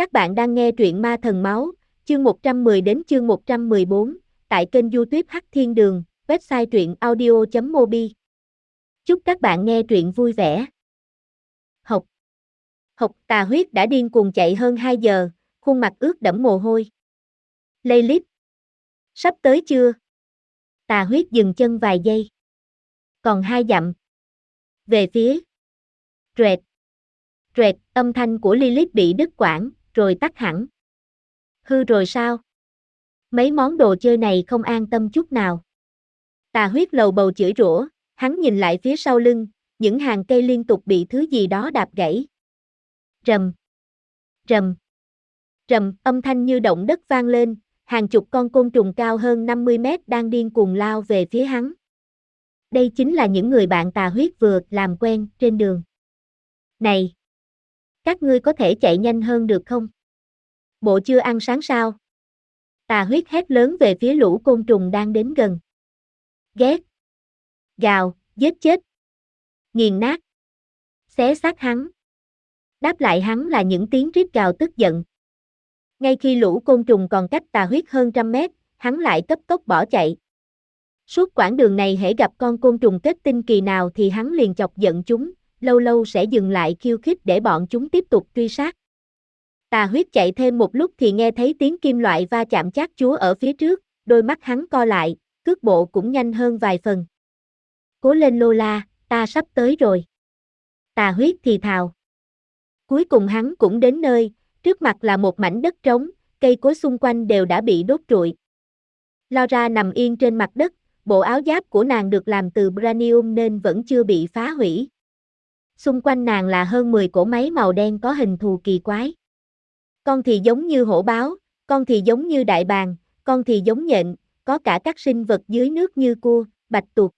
Các bạn đang nghe truyện Ma Thần Máu, chương 110 đến chương 114, tại kênh youtube Hắc Thiên Đường, website truyện audio.mobi. Chúc các bạn nghe truyện vui vẻ. Học Học tà huyết đã điên cuồng chạy hơn 2 giờ, khuôn mặt ướt đẫm mồ hôi. Lây lít. Sắp tới chưa? Tà huyết dừng chân vài giây. Còn hai dặm. Về phía. Rệt. Rệt, âm thanh của Lilith bị đứt quãng, rồi tắt hẳn. Hư rồi sao? Mấy món đồ chơi này không an tâm chút nào. Tà huyết lầu bầu chửi rủa, hắn nhìn lại phía sau lưng, những hàng cây liên tục bị thứ gì đó đạp gãy. Rầm. Rầm. Rầm, âm thanh như động đất vang lên, hàng chục con côn trùng cao hơn 50 mét đang điên cuồng lao về phía hắn. Đây chính là những người bạn tà huyết vừa làm quen trên đường. Này! Các ngươi có thể chạy nhanh hơn được không? Bộ chưa ăn sáng sao? Tà huyết hét lớn về phía lũ côn trùng đang đến gần. Ghét! Gào, giết chết! Nghiền nát! Xé xác hắn! Đáp lại hắn là những tiếng rít gào tức giận. Ngay khi lũ côn trùng còn cách tà huyết hơn trăm mét, hắn lại cấp tốc bỏ chạy. Suốt quãng đường này hễ gặp con côn trùng kết tinh kỳ nào thì hắn liền chọc giận chúng, lâu lâu sẽ dừng lại khiêu khích để bọn chúng tiếp tục truy sát. Tà huyết chạy thêm một lúc thì nghe thấy tiếng kim loại va chạm chát chúa ở phía trước, đôi mắt hắn co lại, cước bộ cũng nhanh hơn vài phần. Cố lên Lola, ta sắp tới rồi. Tà huyết thì thào. Cuối cùng hắn cũng đến nơi, trước mặt là một mảnh đất trống, cây cối xung quanh đều đã bị đốt trụi. Laura nằm yên trên mặt đất, bộ áo giáp của nàng được làm từ branium nên vẫn chưa bị phá hủy. Xung quanh nàng là hơn 10 cỗ máy màu đen có hình thù kỳ quái. Con thì giống như hổ báo, con thì giống như đại bàng, con thì giống nhện, có cả các sinh vật dưới nước như cua, bạch tuộc.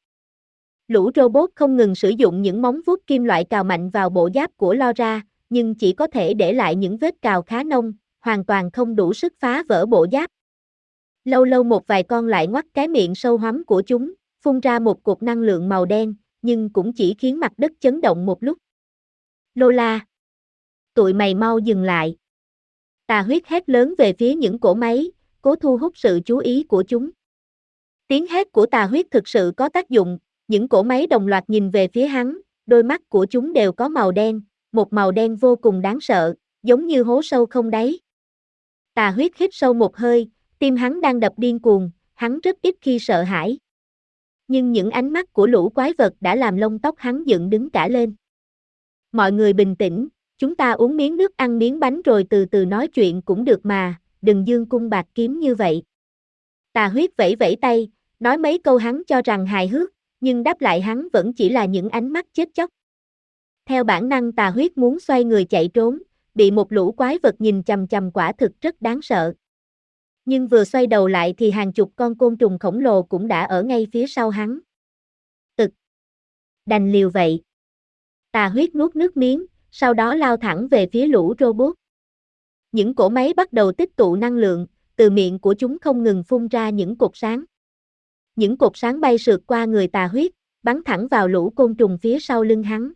Lũ robot không ngừng sử dụng những móng vuốt kim loại cào mạnh vào bộ giáp của Lora, nhưng chỉ có thể để lại những vết cào khá nông, hoàn toàn không đủ sức phá vỡ bộ giáp. Lâu lâu một vài con lại ngoắt cái miệng sâu hoắm của chúng, phun ra một cục năng lượng màu đen, nhưng cũng chỉ khiến mặt đất chấn động một lúc. Lola! Tụi mày mau dừng lại. Tà huyết hét lớn về phía những cổ máy, cố thu hút sự chú ý của chúng. Tiếng hét của tà huyết thực sự có tác dụng, những cổ máy đồng loạt nhìn về phía hắn, đôi mắt của chúng đều có màu đen, một màu đen vô cùng đáng sợ, giống như hố sâu không đáy. Tà huyết hít sâu một hơi, tim hắn đang đập điên cuồng, hắn rất ít khi sợ hãi. Nhưng những ánh mắt của lũ quái vật đã làm lông tóc hắn dựng đứng cả lên. Mọi người bình tĩnh, chúng ta uống miếng nước ăn miếng bánh rồi từ từ nói chuyện cũng được mà, đừng dương cung bạc kiếm như vậy. Tà huyết vẫy vẫy tay, nói mấy câu hắn cho rằng hài hước, nhưng đáp lại hắn vẫn chỉ là những ánh mắt chết chóc. Theo bản năng tà huyết muốn xoay người chạy trốn, bị một lũ quái vật nhìn chầm chầm quả thực rất đáng sợ. Nhưng vừa xoay đầu lại thì hàng chục con côn trùng khổng lồ cũng đã ở ngay phía sau hắn. Ực. Đành liều vậy. Tà huyết nuốt nước miếng, sau đó lao thẳng về phía lũ robot. Những cổ máy bắt đầu tích tụ năng lượng, từ miệng của chúng không ngừng phun ra những cột sáng. Những cột sáng bay sượt qua người tà huyết, bắn thẳng vào lũ côn trùng phía sau lưng hắn.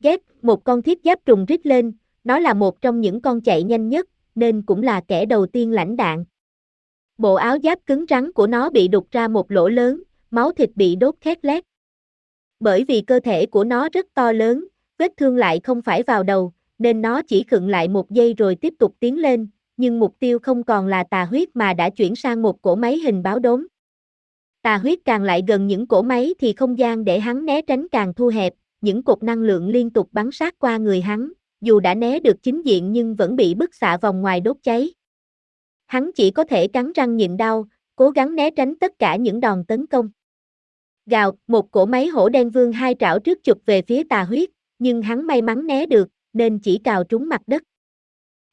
ghép, một con thiết giáp trùng rít lên, nó là một trong những con chạy nhanh nhất, nên cũng là kẻ đầu tiên lãnh đạn. Bộ áo giáp cứng rắn của nó bị đục ra một lỗ lớn, máu thịt bị đốt khét lét. Bởi vì cơ thể của nó rất to lớn, vết thương lại không phải vào đầu, nên nó chỉ khựng lại một giây rồi tiếp tục tiến lên, nhưng mục tiêu không còn là tà huyết mà đã chuyển sang một cổ máy hình báo đốm. Tà huyết càng lại gần những cổ máy thì không gian để hắn né tránh càng thu hẹp, những cục năng lượng liên tục bắn sát qua người hắn, dù đã né được chính diện nhưng vẫn bị bức xạ vòng ngoài đốt cháy. Hắn chỉ có thể cắn răng nhịn đau, cố gắng né tránh tất cả những đòn tấn công. Gào, một cổ máy hổ đen vương hai trảo trước chụp về phía tà huyết, nhưng hắn may mắn né được, nên chỉ cào trúng mặt đất.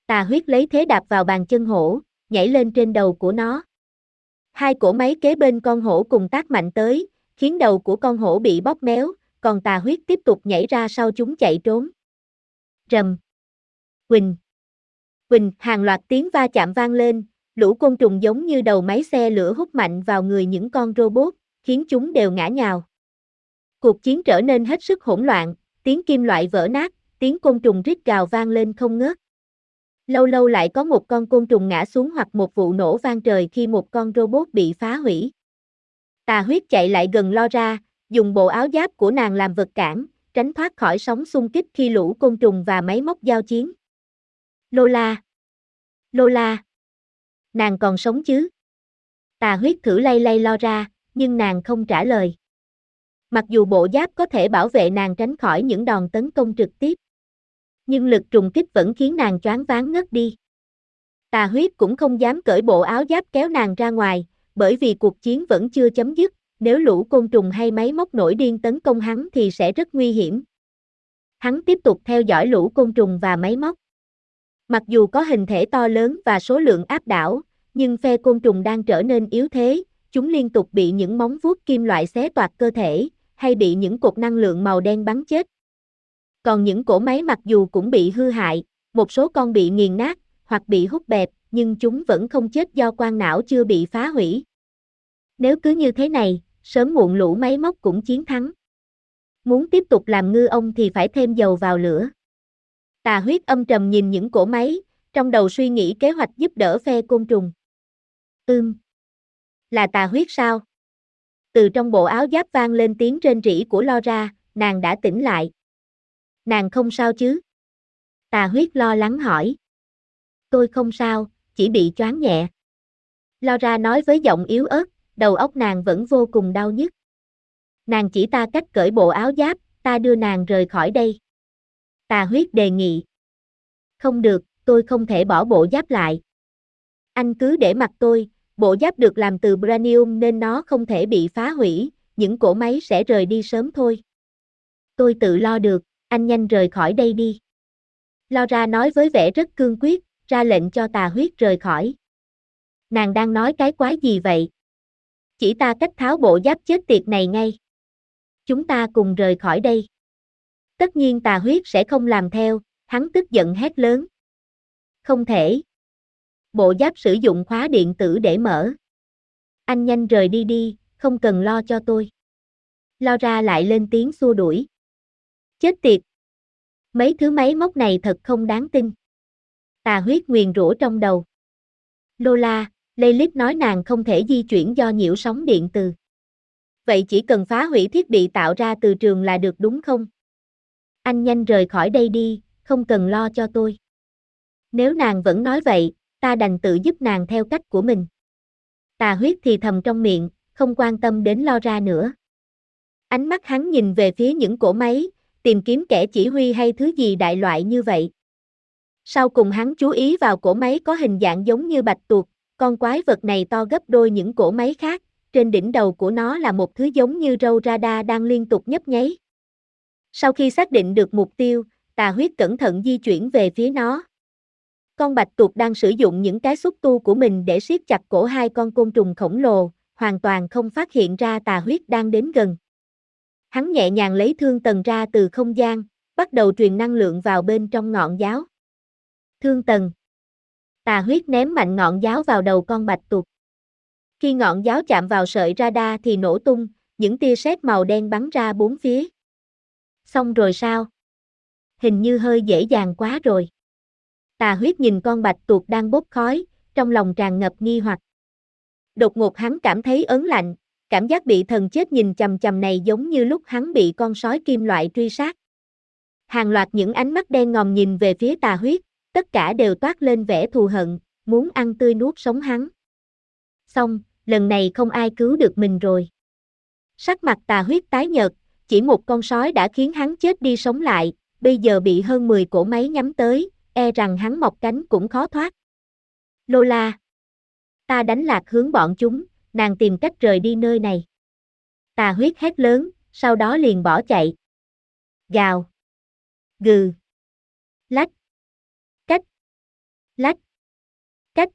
Tà huyết lấy thế đạp vào bàn chân hổ, nhảy lên trên đầu của nó. Hai cổ máy kế bên con hổ cùng tác mạnh tới, khiến đầu của con hổ bị bóp méo, còn tà huyết tiếp tục nhảy ra sau chúng chạy trốn. Rầm. Quỳnh. Quỳnh, hàng loạt tiếng va chạm vang lên, lũ côn trùng giống như đầu máy xe lửa hút mạnh vào người những con robot, khiến chúng đều ngã nhào. Cuộc chiến trở nên hết sức hỗn loạn, tiếng kim loại vỡ nát, tiếng côn trùng rít gào vang lên không ngớt. Lâu lâu lại có một con côn trùng ngã xuống hoặc một vụ nổ vang trời khi một con robot bị phá hủy. Tà huyết chạy lại gần lo ra, dùng bộ áo giáp của nàng làm vật cản, tránh thoát khỏi sóng xung kích khi lũ côn trùng và máy móc giao chiến. Lola! Lola! Nàng còn sống chứ? Tà huyết thử lay lay lo ra, nhưng nàng không trả lời. Mặc dù bộ giáp có thể bảo vệ nàng tránh khỏi những đòn tấn công trực tiếp, nhưng lực trùng kích vẫn khiến nàng choáng váng ngất đi. Tà huyết cũng không dám cởi bộ áo giáp kéo nàng ra ngoài, bởi vì cuộc chiến vẫn chưa chấm dứt, nếu lũ côn trùng hay máy móc nổi điên tấn công hắn thì sẽ rất nguy hiểm. Hắn tiếp tục theo dõi lũ côn trùng và máy móc. Mặc dù có hình thể to lớn và số lượng áp đảo, nhưng phe côn trùng đang trở nên yếu thế, chúng liên tục bị những móng vuốt kim loại xé toạc cơ thể, hay bị những cột năng lượng màu đen bắn chết. Còn những cỗ máy mặc dù cũng bị hư hại, một số con bị nghiền nát, hoặc bị hút bẹp, nhưng chúng vẫn không chết do quan não chưa bị phá hủy. Nếu cứ như thế này, sớm muộn lũ máy móc cũng chiến thắng. Muốn tiếp tục làm ngư ông thì phải thêm dầu vào lửa. Tà huyết âm trầm nhìn những cỗ máy, trong đầu suy nghĩ kế hoạch giúp đỡ phe côn trùng. Ưm. Là tà huyết sao? Từ trong bộ áo giáp vang lên tiếng trên rỉ của Lo Ra. nàng đã tỉnh lại. Nàng không sao chứ? Tà huyết lo lắng hỏi. Tôi không sao, chỉ bị choáng nhẹ. Lo Ra nói với giọng yếu ớt, đầu óc nàng vẫn vô cùng đau nhức. Nàng chỉ ta cách cởi bộ áo giáp, ta đưa nàng rời khỏi đây. Tà huyết đề nghị. Không được, tôi không thể bỏ bộ giáp lại. Anh cứ để mặc tôi, bộ giáp được làm từ branium nên nó không thể bị phá hủy, những cổ máy sẽ rời đi sớm thôi. Tôi tự lo được, anh nhanh rời khỏi đây đi. Laura nói với vẻ rất cương quyết, ra lệnh cho tà huyết rời khỏi. Nàng đang nói cái quái gì vậy? Chỉ ta cách tháo bộ giáp chết tiệt này ngay. Chúng ta cùng rời khỏi đây. Tất nhiên tà huyết sẽ không làm theo, hắn tức giận hét lớn. Không thể. Bộ giáp sử dụng khóa điện tử để mở. Anh nhanh rời đi đi, không cần lo cho tôi. Laura lại lên tiếng xua đuổi. Chết tiệt. Mấy thứ máy móc này thật không đáng tin. Tà huyết nguyền rủa trong đầu. Lola, Lilith nói nàng không thể di chuyển do nhiễu sóng điện từ. Vậy chỉ cần phá hủy thiết bị tạo ra từ trường là được đúng không? Anh nhanh rời khỏi đây đi, không cần lo cho tôi. Nếu nàng vẫn nói vậy, ta đành tự giúp nàng theo cách của mình. Tà huyết thì thầm trong miệng, không quan tâm đến lo ra nữa. Ánh mắt hắn nhìn về phía những cổ máy, tìm kiếm kẻ chỉ huy hay thứ gì đại loại như vậy. Sau cùng hắn chú ý vào cổ máy có hình dạng giống như bạch tuộc, con quái vật này to gấp đôi những cổ máy khác, trên đỉnh đầu của nó là một thứ giống như râu radar đang liên tục nhấp nháy. Sau khi xác định được mục tiêu, tà huyết cẩn thận di chuyển về phía nó. Con bạch tuộc đang sử dụng những cái xúc tu của mình để siết chặt cổ hai con côn trùng khổng lồ, hoàn toàn không phát hiện ra tà huyết đang đến gần. Hắn nhẹ nhàng lấy thương tần ra từ không gian, bắt đầu truyền năng lượng vào bên trong ngọn giáo. Thương tần. Tà huyết ném mạnh ngọn giáo vào đầu con bạch tuộc. Khi ngọn giáo chạm vào sợi radar thì nổ tung, những tia sét màu đen bắn ra bốn phía. Xong rồi sao? Hình như hơi dễ dàng quá rồi. Tà huyết nhìn con bạch tuộc đang bốc khói, trong lòng tràn ngập nghi hoặc. Đột ngột hắn cảm thấy ớn lạnh, cảm giác bị thần chết nhìn chầm chầm này giống như lúc hắn bị con sói kim loại truy sát. Hàng loạt những ánh mắt đen ngòm nhìn về phía tà huyết, tất cả đều toát lên vẻ thù hận, muốn ăn tươi nuốt sống hắn. Xong, lần này không ai cứu được mình rồi. Sắc mặt tà huyết tái nhợt, chỉ một con sói đã khiến hắn chết đi sống lại, bây giờ bị hơn 10 cổ máy nhắm tới, e rằng hắn mọc cánh cũng khó thoát. Lola. Ta đánh lạc hướng bọn chúng, nàng tìm cách rời đi nơi này. Tà huyết hét lớn, sau đó liền bỏ chạy. Gào. Gừ. Lách. Lách. Cách.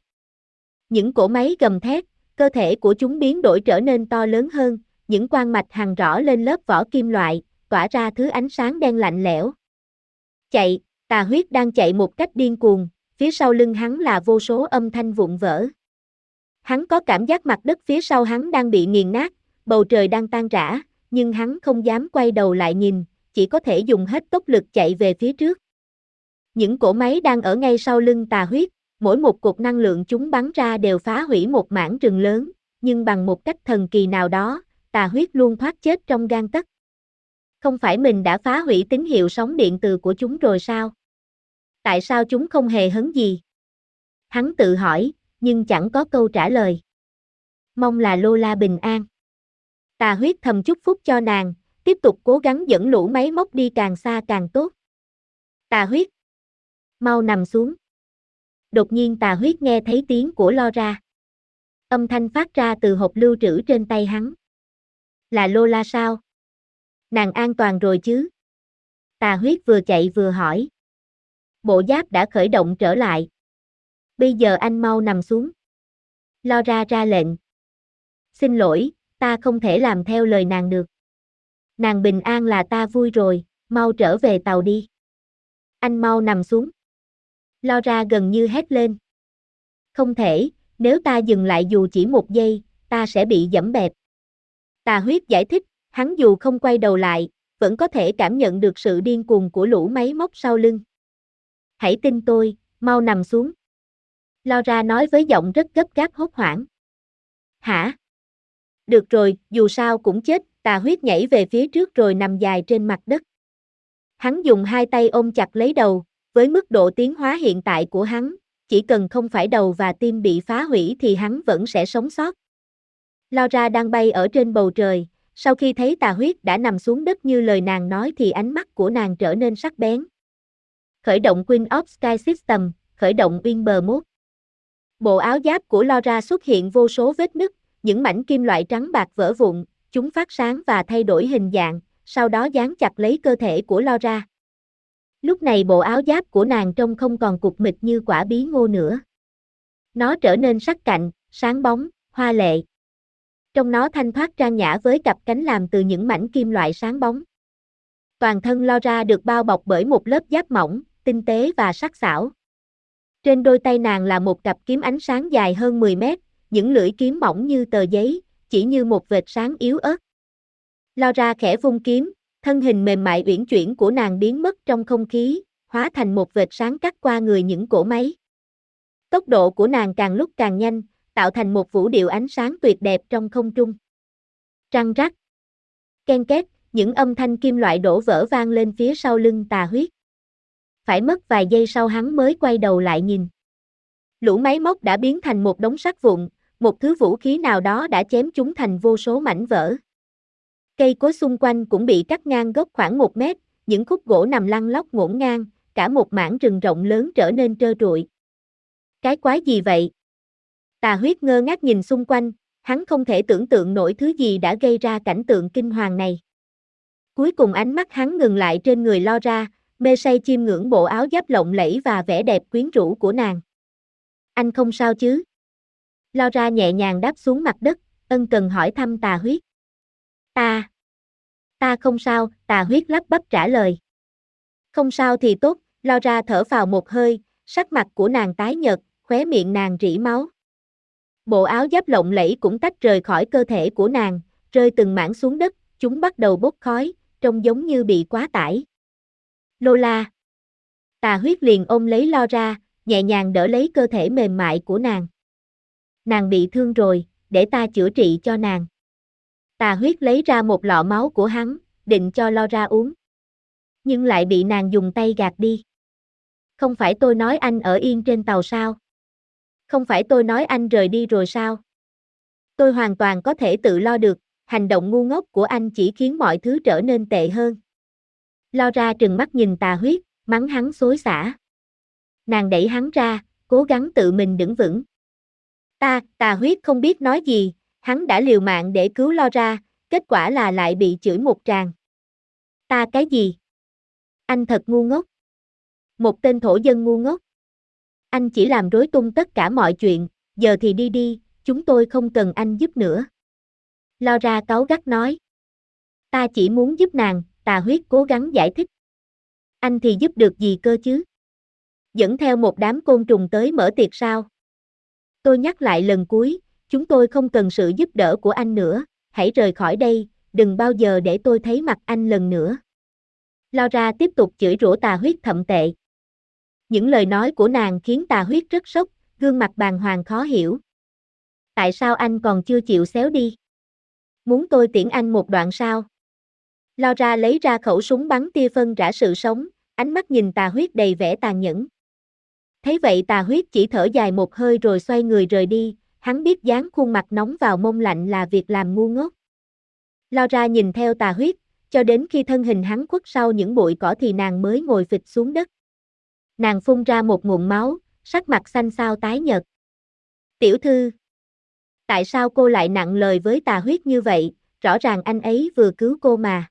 Những cổ máy gầm thét, cơ thể của chúng biến đổi trở nên to lớn hơn, những quan mạch hằng rõ lên lớp vỏ kim loại, tỏa ra thứ ánh sáng đen lạnh lẽo. Chạy, tà huyết đang chạy một cách điên cuồng, phía sau lưng hắn là vô số âm thanh vụn vỡ. Hắn có cảm giác mặt đất phía sau hắn đang bị nghiền nát, bầu trời đang tan rã, nhưng hắn không dám quay đầu lại nhìn, chỉ có thể dùng hết tốc lực chạy về phía trước. Những cỗ máy đang ở ngay sau lưng tà huyết, mỗi một cột năng lượng chúng bắn ra đều phá hủy một mảng rừng lớn, nhưng bằng một cách thần kỳ nào đó, tà huyết luôn thoát chết trong gan tấc. Không phải mình đã phá hủy tín hiệu sóng điện từ của chúng rồi sao? Tại sao chúng không hề hấn gì? Hắn tự hỏi, nhưng chẳng có câu trả lời. Mong là Lola bình an. Tà huyết thầm chúc phúc cho nàng, tiếp tục cố gắng dẫn lũ máy móc đi càng xa càng tốt. Tà huyết. Mau nằm xuống. Đột nhiên tà huyết nghe thấy tiếng của lo ra. Âm thanh phát ra từ hộp lưu trữ trên tay hắn. Là Lola sao? Nàng an toàn rồi chứ? Tà huyết vừa chạy vừa hỏi. Bộ giáp đã khởi động trở lại. Bây giờ anh mau nằm xuống. Lo ra ra lệnh. Xin lỗi, ta không thể làm theo lời nàng được. Nàng bình an là ta vui rồi, mau trở về tàu đi. Anh mau nằm xuống. Lo ra gần như hét lên. Không thể, nếu ta dừng lại dù chỉ một giây, ta sẽ bị dẫm bẹp. Tà huyết giải thích, hắn dù không quay đầu lại, vẫn có thể cảm nhận được sự điên cuồng của lũ máy móc sau lưng. Hãy tin tôi, mau nằm xuống. Lo ra nói với giọng rất gấp gáp hốt hoảng. Hả? Được rồi, dù sao cũng chết, tà huyết nhảy về phía trước rồi nằm dài trên mặt đất. Hắn dùng hai tay ôm chặt lấy đầu, với mức độ tiến hóa hiện tại của hắn, chỉ cần không phải đầu và tim bị phá hủy thì hắn vẫn sẽ sống sót. Laura đang bay ở trên bầu trời, sau khi thấy tà huyết đã nằm xuống đất như lời nàng nói thì ánh mắt của nàng trở nên sắc bén. Khởi động Queen of Sky System, khởi động Wimber Mode. Bộ áo giáp của Laura xuất hiện vô số vết nứt, những mảnh kim loại trắng bạc vỡ vụn, chúng phát sáng và thay đổi hình dạng, sau đó dán chặt lấy cơ thể của Laura. Lúc này bộ áo giáp của nàng trông không còn cục mịch như quả bí ngô nữa. Nó trở nên sắc cạnh, sáng bóng, hoa lệ. Trong nó thanh thoát trang nhã với cặp cánh làm từ những mảnh kim loại sáng bóng. Toàn thân Laura được bao bọc bởi một lớp giáp mỏng, tinh tế và sắc sảo. Trên đôi tay nàng là một cặp kiếm ánh sáng dài hơn 10 mét, những lưỡi kiếm mỏng như tờ giấy, chỉ như một vệt sáng yếu ớt. Laura khẽ vung kiếm, thân hình mềm mại uyển chuyển của nàng biến mất trong không khí, hóa thành một vệt sáng cắt qua người những cỗ máy. Tốc độ của nàng càng lúc càng nhanh, tạo thành một vũ điệu ánh sáng tuyệt đẹp trong không trung. Trăng rắc. Ken két, những âm thanh kim loại đổ vỡ vang lên phía sau lưng tà huyết. Phải mất vài giây sau hắn mới quay đầu lại nhìn. Lũ máy móc đã biến thành một đống sắt vụn, một thứ vũ khí nào đó đã chém chúng thành vô số mảnh vỡ. Cây cối xung quanh cũng bị cắt ngang gốc khoảng một mét, những khúc gỗ nằm lăn lóc ngổn ngang, cả một mảng rừng rộng lớn trở nên trơ trụi. Cái quái gì vậy? Tà huyết ngơ ngác nhìn xung quanh, hắn không thể tưởng tượng nổi thứ gì đã gây ra cảnh tượng kinh hoàng này. Cuối cùng ánh mắt hắn ngừng lại trên người lo ra, mê say chiêm ngưỡng bộ áo giáp lộng lẫy và vẻ đẹp quyến rũ của nàng. Anh không sao chứ? Lo ra nhẹ nhàng đáp xuống mặt đất, ân cần hỏi thăm tà huyết. Ta. Ta không sao, tà huyết lắp bắp trả lời. Không sao thì tốt, lo ra thở vào một hơi, sắc mặt của nàng tái nhợt, khóe miệng nàng rỉ máu. Bộ áo giáp lộng lẫy cũng tách rời khỏi cơ thể của nàng, rơi từng mảng xuống đất, chúng bắt đầu bốc khói, trông giống như bị quá tải. Lola. Tà huyết liền ôm lấy lo ra, nhẹ nhàng đỡ lấy cơ thể mềm mại của nàng. Nàng bị thương rồi, để ta chữa trị cho nàng. Tà huyết lấy ra một lọ máu của hắn, định cho lo ra uống. Nhưng lại bị nàng dùng tay gạt đi. Không phải tôi nói anh ở yên trên tàu sao? Không phải tôi nói anh rời đi rồi sao? Tôi hoàn toàn có thể tự lo được, hành động ngu ngốc của anh chỉ khiến mọi thứ trở nên tệ hơn. Lo ra trừng mắt nhìn tà huyết, mắng hắn xối xả. Nàng đẩy hắn ra, cố gắng tự mình đứng vững. Ta, tà huyết không biết nói gì, hắn đã liều mạng để cứu lo ra, kết quả là lại bị chửi một tràng. Ta cái gì? Anh thật ngu ngốc. Một tên thổ dân ngu ngốc. Anh chỉ làm rối tung tất cả mọi chuyện, giờ thì đi đi, chúng tôi không cần anh giúp nữa. Lo ra cáu gắt nói. Ta chỉ muốn giúp nàng, tà huyết cố gắng giải thích. Anh thì giúp được gì cơ chứ? Dẫn theo một đám côn trùng tới mở tiệc sao? Tôi nhắc lại lần cuối, chúng tôi không cần sự giúp đỡ của anh nữa, hãy rời khỏi đây, đừng bao giờ để tôi thấy mặt anh lần nữa. Laura tiếp tục chửi rủa tà huyết thậm tệ. Những lời nói của nàng khiến tà huyết rất sốc, gương mặt bàng hoàng khó hiểu. Tại sao anh còn chưa chịu xéo đi? Muốn tôi tiễn anh một đoạn sao? Laura lấy ra khẩu súng bắn tia phân rã sự sống, ánh mắt nhìn tà huyết đầy vẻ tàn nhẫn. Thấy vậy tà huyết chỉ thở dài một hơi rồi xoay người rời đi, hắn biết dán khuôn mặt nóng vào mông lạnh là việc làm ngu ngốc. Laura nhìn theo tà huyết, cho đến khi thân hình hắn khuất sau những bụi cỏ thì nàng mới ngồi phịch xuống đất. Nàng phun ra một nguồn máu, sắc mặt xanh xao tái nhợt. Tiểu thư, tại sao cô lại nặng lời với tà huyết như vậy, rõ ràng anh ấy vừa cứu cô mà.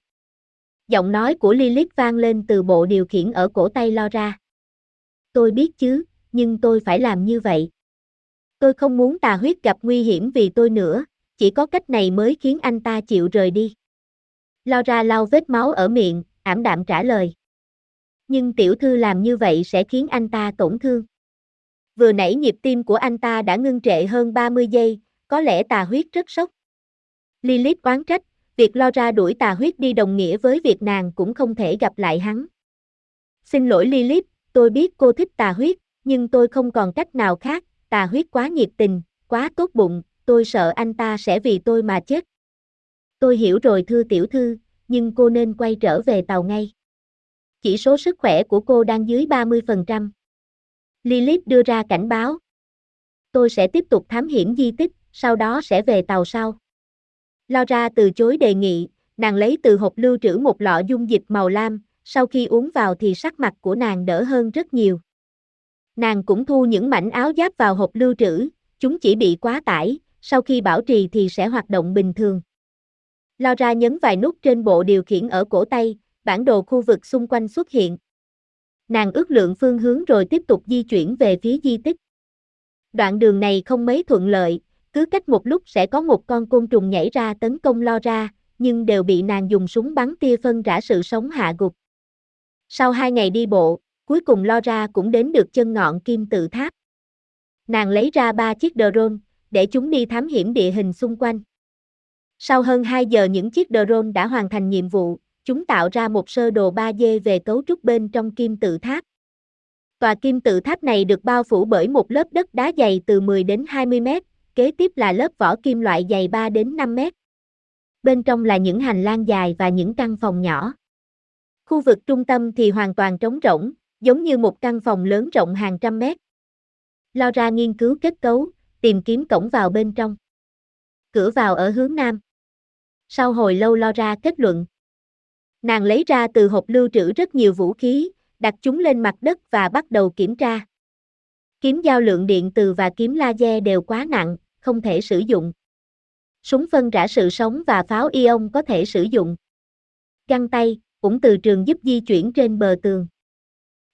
Giọng nói của Lilith vang lên từ bộ điều khiển ở cổ tay lo ra. Tôi biết chứ, nhưng tôi phải làm như vậy. Tôi không muốn tà huyết gặp nguy hiểm vì tôi nữa, chỉ có cách này mới khiến anh ta chịu rời đi. Lao ra lau vết máu ở miệng, ảm đạm trả lời. Nhưng tiểu thư làm như vậy sẽ khiến anh ta tổn thương. Vừa nãy nhịp tim của anh ta đã ngưng trệ hơn 30 giây, có lẽ tà huyết rất sốc. Lilith oán trách, việc lo ra đuổi tà huyết đi đồng nghĩa với việc nàng cũng không thể gặp lại hắn. Xin lỗi Lilith, tôi biết cô thích tà huyết, nhưng tôi không còn cách nào khác, tà huyết quá nhiệt tình, quá tốt bụng, tôi sợ anh ta sẽ vì tôi mà chết. Tôi hiểu rồi thưa tiểu thư, nhưng cô nên quay trở về tàu ngay. Chỉ số sức khỏe của cô đang dưới 30%. Lilith đưa ra cảnh báo. Tôi sẽ tiếp tục thám hiểm di tích, sau đó sẽ về tàu sau. Laura từ chối đề nghị, nàng lấy từ hộp lưu trữ một lọ dung dịch màu lam, sau khi uống vào thì sắc mặt của nàng đỡ hơn rất nhiều. Nàng cũng thu những mảnh áo giáp vào hộp lưu trữ, chúng chỉ bị quá tải, sau khi bảo trì thì sẽ hoạt động bình thường. Laura nhấn vài nút trên bộ điều khiển ở cổ tay, bản đồ khu vực xung quanh xuất hiện. Nàng ước lượng phương hướng rồi tiếp tục di chuyển về phía di tích. Đoạn đường này không mấy thuận lợi, cứ cách một lúc sẽ có một con côn trùng nhảy ra tấn công Laura, nhưng đều bị nàng dùng súng bắn tia phân rã sự sống hạ gục. Sau hai ngày đi bộ, cuối cùng Laura cũng đến được chân ngọn kim tự tháp. Nàng lấy ra ba chiếc drone, để chúng đi thám hiểm địa hình xung quanh. Sau hơn 2 giờ những chiếc drone đã hoàn thành nhiệm vụ, chúng tạo ra một sơ đồ 3D về cấu trúc bên trong kim tự tháp. Tòa kim tự tháp này được bao phủ bởi một lớp đất đá dày từ 10 đến 20 mét, kế tiếp là lớp vỏ kim loại dày 3 đến 5 mét. Bên trong là những hành lang dài và những căn phòng nhỏ. Khu vực trung tâm thì hoàn toàn trống rỗng, giống như một căn phòng lớn rộng hàng trăm mét. Laura nghiên cứu kết cấu, tìm kiếm cổng vào bên trong. Cửa vào ở hướng nam. Sau hồi lâu Laura kết luận. Nàng lấy ra từ hộp lưu trữ rất nhiều vũ khí, đặt chúng lên mặt đất và bắt đầu kiểm tra. Kiếm giao lượng điện từ và kiếm laser đều quá nặng, không thể sử dụng. Súng phân rã sự sống và pháo ion có thể sử dụng. Găng tay, cũng từ trường giúp di chuyển trên bờ tường.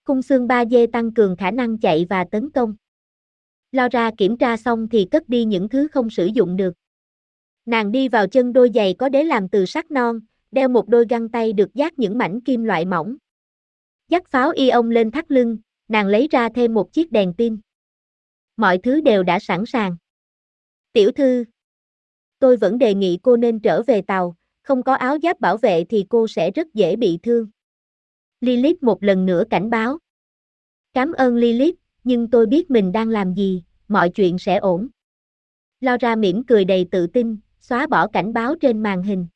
Khung xương 3D tăng cường khả năng chạy và tấn công. Laura kiểm tra xong thì cất đi những thứ không sử dụng được. Nàng đi vào chân đôi giày có đế làm từ sắt non, đeo một đôi găng tay được dát những mảnh kim loại mỏng. Dắt pháo ion lên thắt lưng, nàng lấy ra thêm một chiếc đèn pin. Mọi thứ đều đã sẵn sàng. Tiểu thư, tôi vẫn đề nghị cô nên trở về tàu, không có áo giáp bảo vệ thì cô sẽ rất dễ bị thương. Lilith một lần nữa cảnh báo. Cảm ơn Lilith, nhưng tôi biết mình đang làm gì, mọi chuyện sẽ ổn. Laura mỉm cười đầy tự tin, xóa bỏ cảnh báo trên màn hình.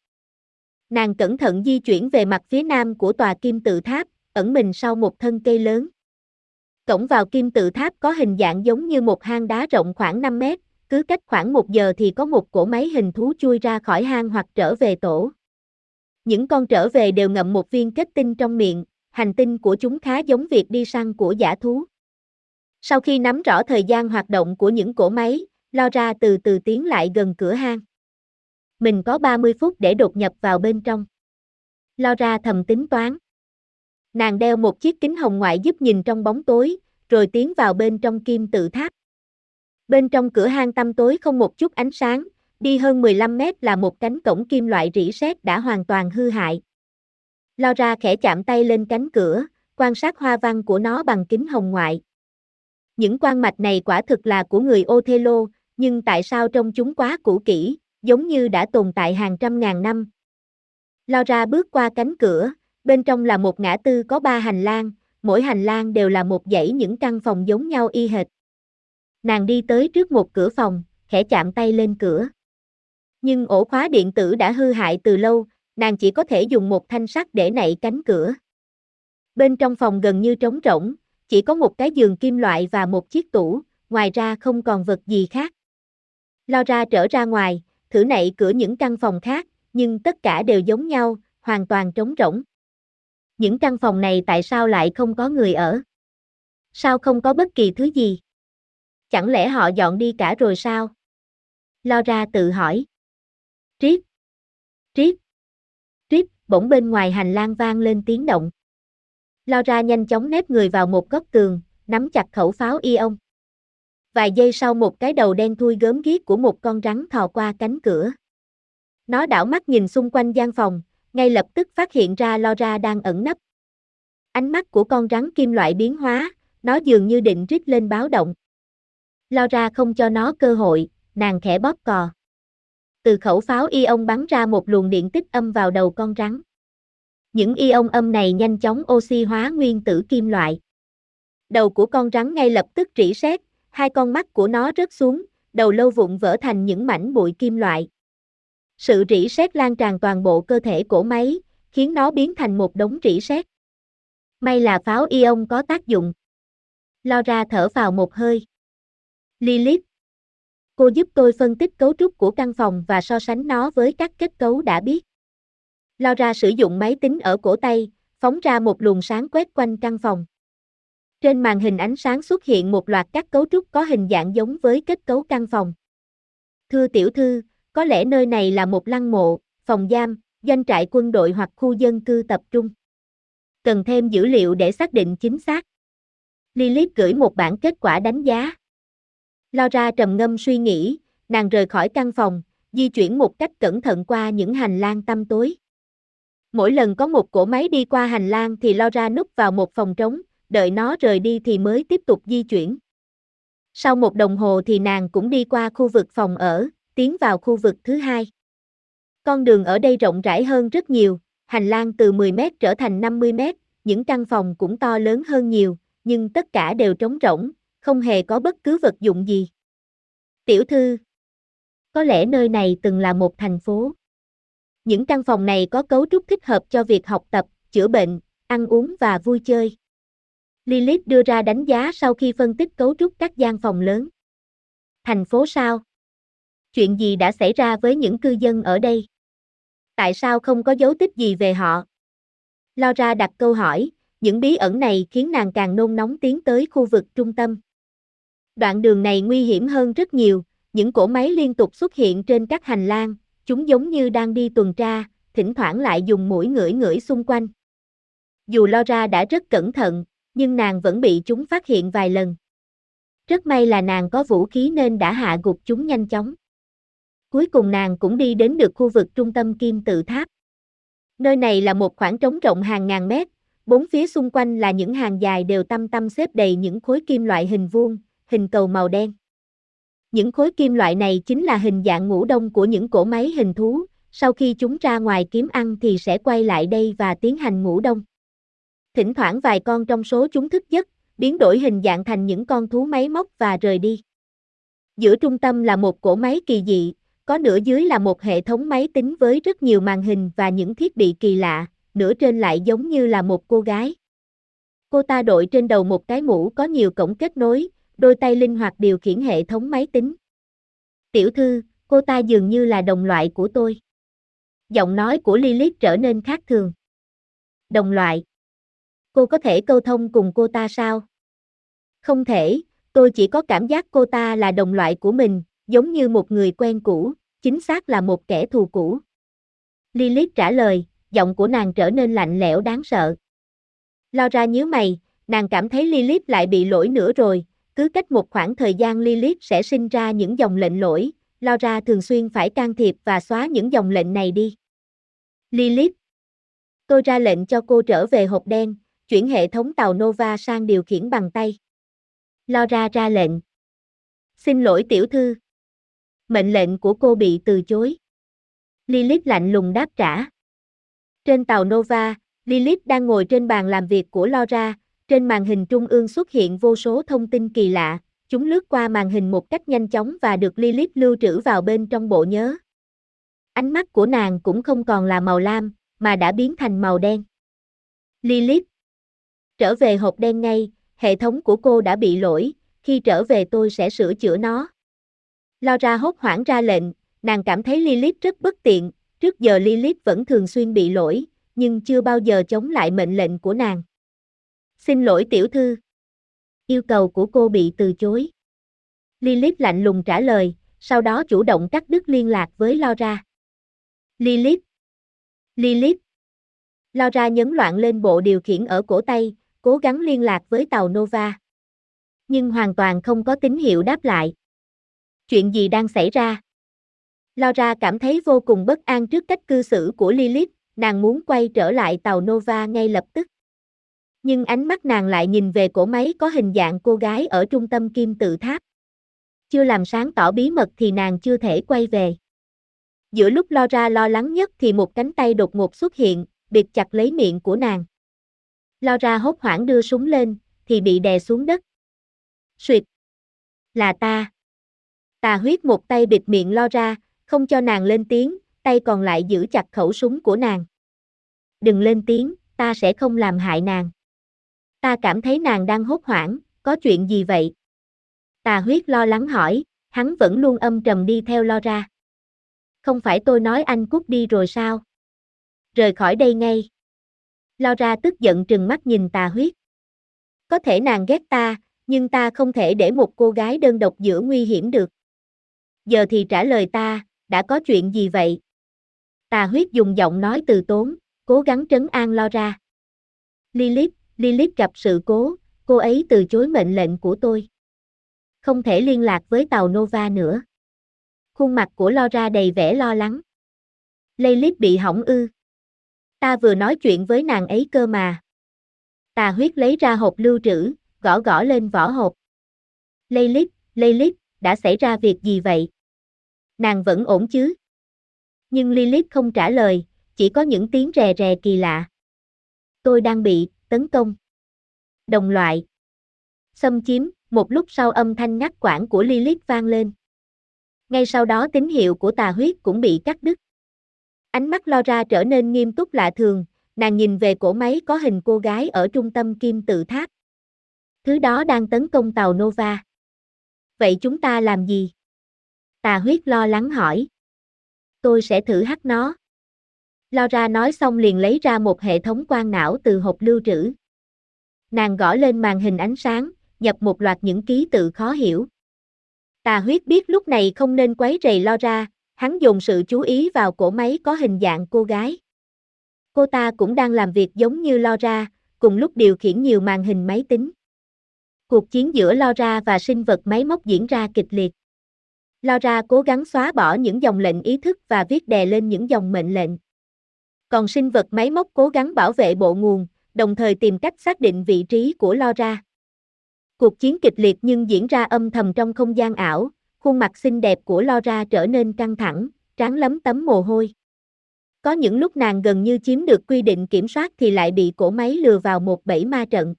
Nàng cẩn thận di chuyển về mặt phía nam của tòa kim tự tháp, ẩn mình sau một thân cây lớn. Cổng vào kim tự tháp có hình dạng giống như một hang đá rộng khoảng 5 mét, cứ cách khoảng một giờ thì có một cỗ máy hình thú chui ra khỏi hang hoặc trở về tổ. Những con trở về đều ngậm một viên kết tinh trong miệng, hành tinh của chúng khá giống việc đi săn của giả thú. Sau khi nắm rõ thời gian hoạt động của những cỗ máy, lo ra từ từ tiến lại gần cửa hang. Mình có 30 phút để đột nhập vào bên trong. Lo ra thầm tính toán. Nàng đeo một chiếc kính hồng ngoại giúp nhìn trong bóng tối, rồi tiến vào bên trong kim tự tháp. Bên trong cửa hang tăm tối không một chút ánh sáng, đi hơn 15 mét là một cánh cổng kim loại rỉ sét đã hoàn toàn hư hại. Laura khẽ chạm tay lên cánh cửa, quan sát hoa văn của nó bằng kính hồng ngoại. Những quan mạch này quả thực là của người Othello, nhưng tại sao trông chúng quá cũ kỹ, giống như đã tồn tại hàng trăm ngàn năm. Laura bước qua cánh cửa, bên trong là một ngã tư có ba hành lang, mỗi hành lang đều là một dãy những căn phòng giống nhau y hệt. Nàng đi tới trước một cửa phòng, khẽ chạm tay lên cửa. Nhưng ổ khóa điện tử đã hư hại từ lâu, nàng chỉ có thể dùng một thanh sắt để nạy cánh cửa. Bên trong phòng gần như trống rỗng, chỉ có một cái giường kim loại và một chiếc tủ, ngoài ra không còn vật gì khác. Lao ra trở ra ngoài, thử nạy cửa những căn phòng khác, nhưng tất cả đều giống nhau, hoàn toàn trống rỗng. Những căn phòng này tại sao lại không có người ở? Sao không có bất kỳ thứ gì? Chẳng lẽ họ dọn đi cả rồi sao? lo ra tự hỏi. Triết. Triết. Bỗng bên ngoài hành lang vang lên tiếng động. Lao ra nhanh chóng nép người vào một góc tường, nắm chặt khẩu pháo y ông. Vài giây sau một cái đầu đen thui gớm ghiếc của một con rắn thò qua cánh cửa. Nó đảo mắt nhìn xung quanh gian phòng, ngay lập tức phát hiện ra Laura đang ẩn nấp. Ánh mắt của con rắn kim loại biến hóa, nó dường như định rít lên báo động. Laura không cho nó cơ hội, nàng khẽ bóp cò. Từ khẩu pháo ion bắn ra một luồng điện tích âm vào đầu con rắn. Những ion âm này nhanh chóng oxy hóa nguyên tử kim loại. Đầu của con rắn ngay lập tức rỉ sét, hai con mắt của nó rớt xuống, đầu lâu vụn vỡ thành những mảnh bụi kim loại. Sự rỉ sét lan tràn toàn bộ cơ thể cổ máy, khiến nó biến thành một đống rỉ sét. May là pháo ion có tác dụng. Lo ra thở vào một hơi. Lilith. Cô giúp tôi phân tích cấu trúc của căn phòng và so sánh nó với các kết cấu đã biết. Laura sử dụng máy tính ở cổ tay, phóng ra một luồng sáng quét quanh căn phòng. Trên màn hình ánh sáng xuất hiện một loạt các cấu trúc có hình dạng giống với kết cấu căn phòng. Thưa tiểu thư, có lẽ nơi này là một lăng mộ, phòng giam, doanh trại quân đội hoặc khu dân cư tập trung. Cần thêm dữ liệu để xác định chính xác. Lilith gửi một bản kết quả đánh giá. Laura trầm ngâm suy nghĩ, nàng rời khỏi căn phòng, di chuyển một cách cẩn thận qua những hành lang tăm tối. Mỗi lần có một cỗ máy đi qua hành lang thì Laura núp vào một phòng trống, đợi nó rời đi thì mới tiếp tục di chuyển. Sau một đồng hồ thì nàng cũng đi qua khu vực phòng ở, tiến vào khu vực thứ hai. Con đường ở đây rộng rãi hơn rất nhiều, hành lang từ 10 mét trở thành 50 mét, những căn phòng cũng to lớn hơn nhiều, nhưng tất cả đều trống rỗng, không hề có bất cứ vật dụng gì. Tiểu thư, có lẽ nơi này từng là một thành phố. Những căn phòng này có cấu trúc thích hợp cho việc học tập, chữa bệnh, ăn uống và vui chơi. Lilith đưa ra đánh giá sau khi phân tích cấu trúc các gian phòng lớn. Thành phố sao? Chuyện gì đã xảy ra với những cư dân ở đây? Tại sao không có dấu tích gì về họ? Laura đặt câu hỏi, những bí ẩn này khiến nàng càng nôn nóng tiến tới khu vực trung tâm. Đoạn đường này nguy hiểm hơn rất nhiều, những cỗ máy liên tục xuất hiện trên các hành lang, chúng giống như đang đi tuần tra, thỉnh thoảng lại dùng mũi ngửi ngửi xung quanh. Dù Laura đã rất cẩn thận, nhưng nàng vẫn bị chúng phát hiện vài lần. Rất may là nàng có vũ khí nên đã hạ gục chúng nhanh chóng. Cuối cùng nàng cũng đi đến được khu vực trung tâm kim tự tháp. Nơi này là một khoảng trống rộng hàng ngàn mét, bốn phía xung quanh là những hàng dài đều tăm tăm xếp đầy những khối kim loại hình vuông, hình cầu màu đen. Những khối kim loại này chính là hình dạng ngủ đông của những cỗ máy hình thú, sau khi chúng ra ngoài kiếm ăn thì sẽ quay lại đây và tiến hành ngủ đông. Thỉnh thoảng vài con trong số chúng thức giấc, biến đổi hình dạng thành những con thú máy móc và rời đi. Giữa trung tâm là một cỗ máy kỳ dị, có nửa dưới là một hệ thống máy tính với rất nhiều màn hình và những thiết bị kỳ lạ, nửa trên lại giống như là một cô gái. Cô ta đội trên đầu một cái mũ có nhiều cổng kết nối, đôi tay linh hoạt điều khiển hệ thống máy tính. Tiểu thư, cô ta dường như là đồng loại của tôi. Giọng nói của Lilith trở nên khác thường. Đồng loại. Cô có thể câu thông cùng cô ta sao? Không thể, tôi chỉ có cảm giác cô ta là đồng loại của mình, giống như một người quen cũ, chính xác là một kẻ thù cũ. Lilith trả lời, giọng của nàng trở nên lạnh lẽo đáng sợ. Lo ra nhíu mày, nàng cảm thấy Lilith lại bị lỗi nữa rồi, cứ cách một khoảng thời gian Lilith sẽ sinh ra những dòng lệnh lỗi, Laura ra thường xuyên phải can thiệp và xóa những dòng lệnh này đi. Lilith Tôi ra lệnh cho cô trở về hộp đen, chuyển hệ thống tàu Nova sang điều khiển bằng tay. Laura ra ra lệnh. Xin lỗi tiểu thư. Mệnh lệnh của cô bị từ chối. Lilith lạnh lùng đáp trả. Trên tàu Nova, Lilith đang ngồi trên bàn làm việc của Laura, trên màn hình trung ương xuất hiện vô số thông tin kỳ lạ, chúng lướt qua màn hình một cách nhanh chóng và được Lilith lưu trữ vào bên trong bộ nhớ. Ánh mắt của nàng cũng không còn là màu lam, mà đã biến thành màu đen. Lilith Trở về hộp đen ngay, hệ thống của cô đã bị lỗi, khi trở về tôi sẽ sửa chữa nó. Laura hốt hoảng ra lệnh, nàng cảm thấy Lilith rất bất tiện, trước giờ Lilith vẫn thường xuyên bị lỗi, nhưng chưa bao giờ chống lại mệnh lệnh của nàng. Xin lỗi tiểu thư. Yêu cầu của cô bị từ chối. Lilith lạnh lùng trả lời, sau đó chủ động cắt đứt liên lạc với Laura. Lilith. Lilith. Laura nhấn loạn lên bộ điều khiển ở cổ tay, cố gắng liên lạc với tàu Nova. Nhưng hoàn toàn không có tín hiệu đáp lại. Chuyện gì đang xảy ra? Laura cảm thấy vô cùng bất an trước cách cư xử của Lilith, nàng muốn quay trở lại tàu Nova ngay lập tức. Nhưng ánh mắt nàng lại nhìn về cổ máy có hình dạng cô gái ở trung tâm kim tự tháp. Chưa làm sáng tỏ bí mật thì nàng chưa thể quay về. Giữa lúc lo ra lo lắng nhất thì một cánh tay đột ngột xuất hiện, bịt chặt lấy miệng của nàng. lo ra hốt hoảng đưa súng lên, thì bị đè xuống đất. Xuyệt! Là ta. Tà huyết một tay bịt miệng lo ra không cho nàng lên tiếng, tay còn lại giữ chặt khẩu súng của nàng. Đừng lên tiếng, ta sẽ không làm hại nàng. Ta cảm thấy nàng đang hốt hoảng, có chuyện gì vậy? Tà huyết lo lắng hỏi, hắn vẫn luôn âm trầm đi theo lo ra. Không phải tôi nói anh cút đi rồi sao? Rời khỏi đây ngay. lo ra tức giận trừng mắt nhìn tà huyết. Có thể nàng ghét ta, nhưng ta không thể để một cô gái đơn độc giữa nguy hiểm được. Giờ thì trả lời ta, đã có chuyện gì vậy? Tà huyết dùng giọng nói từ tốn, cố gắng trấn an lo ra. Lilith, Lilith gặp sự cố, cô ấy từ chối mệnh lệnh của tôi. Không thể liên lạc với tàu Nova nữa. Khuôn mặt của Laura đầy vẻ lo lắng. Lilith bị hỏng ư. Ta vừa nói chuyện với nàng ấy cơ mà. Tà huyết lấy ra hộp lưu trữ, gõ gõ lên vỏ hộp. Lilith, Lilith, đã xảy ra việc gì vậy? Nàng vẫn ổn chứ? Nhưng Lilith không trả lời, chỉ có những tiếng rè rè kỳ lạ. Tôi đang bị tấn công. Đồng loại. Xâm chiếm, một lúc sau âm thanh ngắt quãng của Lilith vang lên. Ngay sau đó tín hiệu của tà huyết cũng bị cắt đứt. Ánh mắt Laura trở nên nghiêm túc lạ thường, nàng nhìn về cổ máy có hình cô gái ở trung tâm kim tự tháp. Thứ đó đang tấn công tàu Nova. Vậy chúng ta làm gì? Tà huyết lo lắng hỏi. Tôi sẽ thử hắt nó. Laura nói xong liền lấy ra một hệ thống quang não từ hộp lưu trữ. Nàng gõ lên màn hình ánh sáng, nhập một loạt những ký tự khó hiểu. Tà huyết biết lúc này không nên quấy rầy Laura, hắn dồn sự chú ý vào cổ máy có hình dạng cô gái. Cô ta cũng đang làm việc giống như Laura, cùng lúc điều khiển nhiều màn hình máy tính. Cuộc chiến giữa Laura và sinh vật máy móc diễn ra kịch liệt. Laura cố gắng xóa bỏ những dòng lệnh ý thức và viết đè lên những dòng mệnh lệnh. Còn sinh vật máy móc cố gắng bảo vệ bộ nguồn, đồng thời tìm cách xác định vị trí của Laura. Cuộc chiến kịch liệt nhưng diễn ra âm thầm trong không gian ảo, khuôn mặt xinh đẹp của Laura trở nên căng thẳng, tráng lấm tấm mồ hôi. Có những lúc nàng gần như chiếm được quy định kiểm soát thì lại bị cổ máy lừa vào một bẫy ma trận.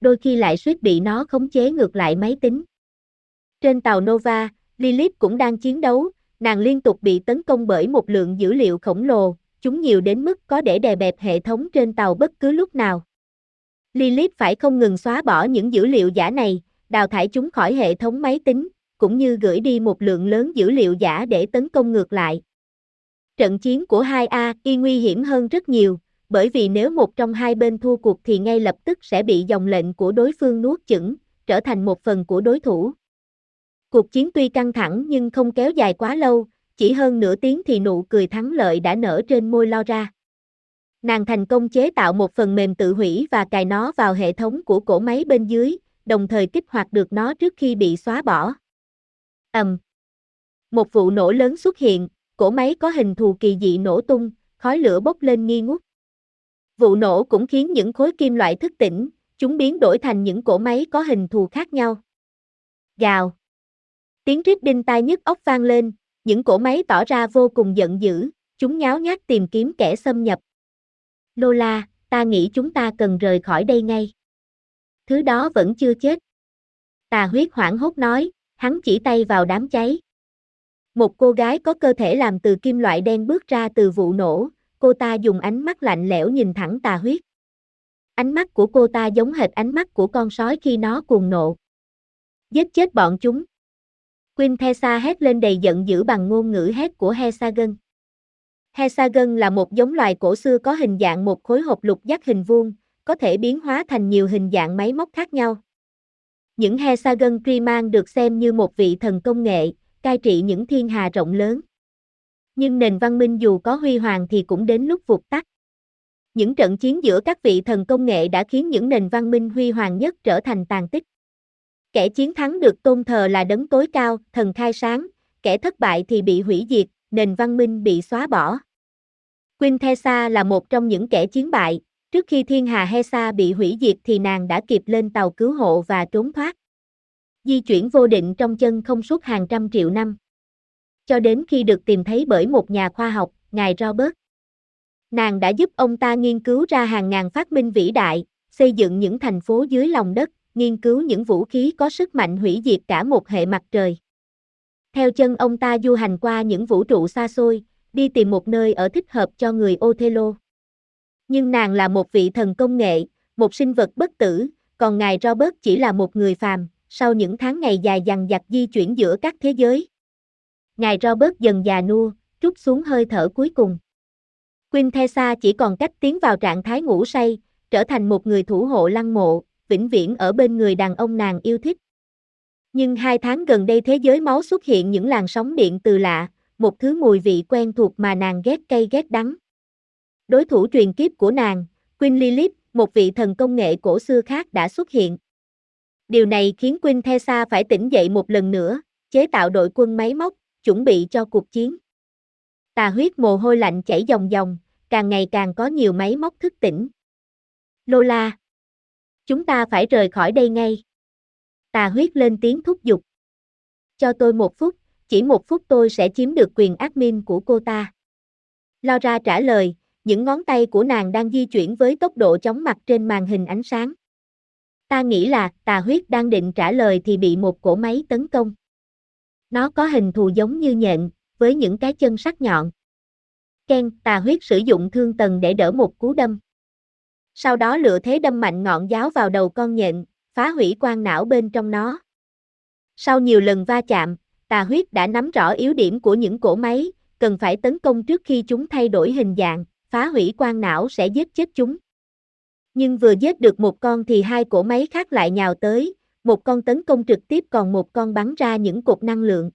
Đôi khi lại suýt bị nó khống chế ngược lại máy tính. Trên tàu Nova, Lilith cũng đang chiến đấu, nàng liên tục bị tấn công bởi một lượng dữ liệu khổng lồ, chúng nhiều đến mức có để đè bẹp hệ thống trên tàu bất cứ lúc nào. Lilith phải không ngừng xóa bỏ những dữ liệu giả này, đào thải chúng khỏi hệ thống máy tính, cũng như gửi đi một lượng lớn dữ liệu giả để tấn công ngược lại. Trận chiến của 2A y nguy hiểm hơn rất nhiều, bởi vì nếu một trong hai bên thua cuộc thì ngay lập tức sẽ bị dòng lệnh của đối phương nuốt chửng, trở thành một phần của đối thủ. Cuộc chiến tuy căng thẳng nhưng không kéo dài quá lâu, chỉ hơn nửa tiếng thì nụ cười thắng lợi đã nở trên môi lo ra Nàng thành công chế tạo một phần mềm tự hủy và cài nó vào hệ thống của cổ máy bên dưới, đồng thời kích hoạt được nó trước khi bị xóa bỏ. ầm, um. Một vụ nổ lớn xuất hiện, cổ máy có hình thù kỳ dị nổ tung, khói lửa bốc lên nghi ngút. Vụ nổ cũng khiến những khối kim loại thức tỉnh, chúng biến đổi thành những cổ máy có hình thù khác nhau. Gào. Tiếng rít đinh tai nhức óc vang lên, những cỗ máy tỏ ra vô cùng giận dữ, chúng nháo nhác tìm kiếm kẻ xâm nhập. Lola, ta nghĩ chúng ta cần rời khỏi đây ngay. Thứ đó vẫn chưa chết. Tà huyết hoảng hốt nói, hắn chỉ tay vào đám cháy. Một cô gái có cơ thể làm từ kim loại đen bước ra từ vụ nổ, cô ta dùng ánh mắt lạnh lẽo nhìn thẳng tà huyết. Ánh mắt của cô ta giống hệt ánh mắt của con sói khi nó cuồng nộ. Giết chết bọn chúng. Queen Thesa hét lên đầy giận dữ bằng ngôn ngữ hét của Hesagon. Hesagon là một giống loài cổ xưa có hình dạng một khối hộp lục giác hình vuông, có thể biến hóa thành nhiều hình dạng máy móc khác nhau. Những Hesagon Priman được xem như một vị thần công nghệ, cai trị những thiên hà rộng lớn. Nhưng nền văn minh dù có huy hoàng thì cũng đến lúc vụt tắt. Những trận chiến giữa các vị thần công nghệ đã khiến những nền văn minh huy hoàng nhất trở thành tàn tích. Kẻ chiến thắng được tôn thờ là đấng tối cao, thần khai sáng, kẻ thất bại thì bị hủy diệt, nền văn minh bị xóa bỏ. Quintessa là một trong những kẻ chiến bại, trước khi thiên hà Hesa bị hủy diệt thì nàng đã kịp lên tàu cứu hộ và trốn thoát. Di chuyển vô định trong chân không suốt hàng trăm triệu năm. Cho đến khi được tìm thấy bởi một nhà khoa học, ngài Robert. Nàng đã giúp ông ta nghiên cứu ra hàng ngàn phát minh vĩ đại, xây dựng những thành phố dưới lòng đất, nghiên cứu những vũ khí có sức mạnh hủy diệt cả một hệ mặt trời. Theo chân ông ta du hành qua những vũ trụ xa xôi, đi tìm một nơi ở thích hợp cho người Othello. Nhưng nàng là một vị thần công nghệ, một sinh vật bất tử, còn ngài Robert chỉ là một người phàm, sau những tháng ngày dài dằng dặc di chuyển giữa các thế giới. Ngài Robert dần già nua, trút xuống hơi thở cuối cùng. Quintessa chỉ còn cách tiến vào trạng thái ngủ say, trở thành một người thủ hộ lăng mộ, vĩnh viễn ở bên người đàn ông nàng yêu thích. Nhưng hai tháng gần đây thế giới máu xuất hiện những làn sóng điện từ lạ, một thứ mùi vị quen thuộc mà nàng ghét cay ghét đắng. Đối thủ truyền kiếp của nàng, Queen Lilith, một vị thần công nghệ cổ xưa khác đã xuất hiện. Điều này khiến Queen Thesa phải tỉnh dậy một lần nữa, chế tạo đội quân máy móc, chuẩn bị cho cuộc chiến. Tà huyết mồ hôi lạnh chảy dòng dòng, càng ngày càng có nhiều máy móc thức tỉnh. Lola. Chúng ta phải rời khỏi đây ngay. Tà huyết lên tiếng thúc giục. Cho tôi một phút, chỉ một phút tôi sẽ chiếm được quyền admin của cô ta. Laura trả lời, những ngón tay của nàng đang di chuyển với tốc độ chóng mặt trên màn hình ánh sáng. Ta nghĩ là, tà huyết đang định trả lời thì bị một cỗ máy tấn công. Nó có hình thù giống như nhện, với những cái chân sắc nhọn. Ken, tà huyết sử dụng thương tần để đỡ một cú đâm. Sau đó lựa thế đâm mạnh ngọn giáo vào đầu con nhện, phá hủy quan não bên trong nó. Sau nhiều lần va chạm, tà huyết đã nắm rõ yếu điểm của những cỗ máy, cần phải tấn công trước khi chúng thay đổi hình dạng, phá hủy quan não sẽ giết chết chúng. Nhưng vừa giết được một con thì hai cỗ máy khác lại nhào tới, một con tấn công trực tiếp còn một con bắn ra những cột năng lượng.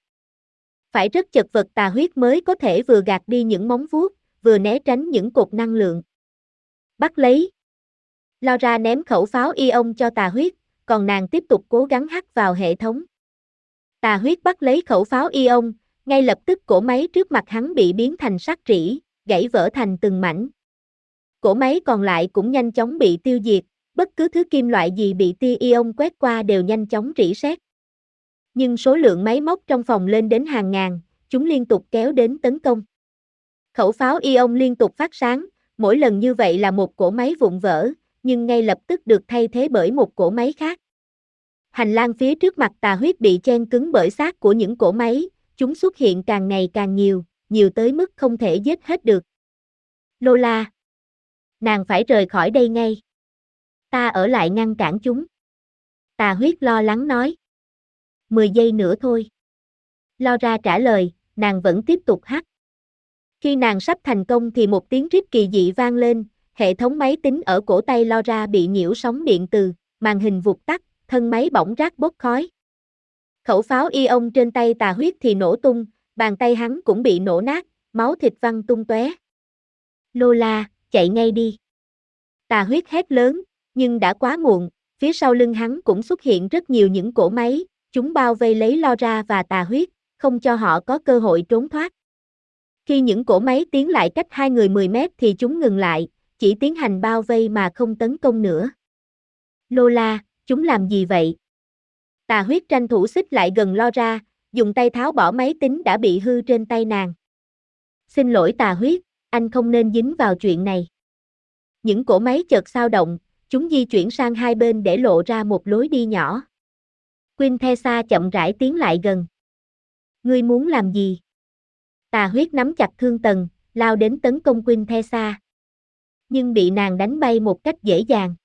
Phải rất chật vật tà huyết mới có thể vừa gạt đi những móng vuốt, vừa né tránh những cột năng lượng. Bắt lấy. Laura ném khẩu pháo ion cho tà huyết, còn nàng tiếp tục cố gắng hắt vào hệ thống. Tà huyết bắt lấy khẩu pháo ion, ngay lập tức cổ máy trước mặt hắn bị biến thành sắt rỉ, gãy vỡ thành từng mảnh. Cổ máy còn lại cũng nhanh chóng bị tiêu diệt, bất cứ thứ kim loại gì bị tia ion quét qua đều nhanh chóng rỉ sét. Nhưng số lượng máy móc trong phòng lên đến hàng ngàn, chúng liên tục kéo đến tấn công. Khẩu pháo ion liên tục phát sáng, mỗi lần như vậy là một cổ máy vụn vỡ, nhưng ngay lập tức được thay thế bởi một cỗ máy khác. Hành lang phía trước mặt tà huyết bị chen cứng bởi xác của những cỗ máy, chúng xuất hiện càng ngày càng nhiều, nhiều tới mức không thể giết hết được. Lola. Nàng phải rời khỏi đây ngay. Ta ở lại ngăn cản chúng. Tà huyết lo lắng nói. 10 giây nữa thôi. Laura trả lời, nàng vẫn tiếp tục hát. Khi nàng sắp thành công thì một tiếng rít kỳ dị vang lên, hệ thống máy tính ở cổ tay Laura bị nhiễu sóng điện từ, màn hình vụt tắt, thân máy bỗng rác bốc khói. Khẩu pháo ion trên tay tà huyết thì nổ tung, bàn tay hắn cũng bị nổ nát, máu thịt văng tung tóe. Lola, chạy ngay đi. Tà huyết hét lớn, nhưng đã quá muộn, phía sau lưng hắn cũng xuất hiện rất nhiều những cỗ máy, chúng bao vây lấy Laura và tà huyết, không cho họ có cơ hội trốn thoát. Khi những cỗ máy tiến lại cách hai người 10 mét thì chúng ngừng lại, chỉ tiến hành bao vây mà không tấn công nữa. Lola, chúng làm gì vậy? Tà huyết tranh thủ xích lại gần lo ra, dùng tay tháo bỏ máy tính đã bị hư trên tay nàng. Xin lỗi tà huyết, anh không nên dính vào chuyện này. Những cổ máy chợt sao động, Chúng di chuyển sang hai bên để lộ ra một lối đi nhỏ. Quinthesa chậm rãi tiến lại gần. Ngươi muốn làm gì? Tà huyết nắm chặt thương tần, lao đến tấn công Quinthesa. Nhưng bị nàng đánh bay một cách dễ dàng.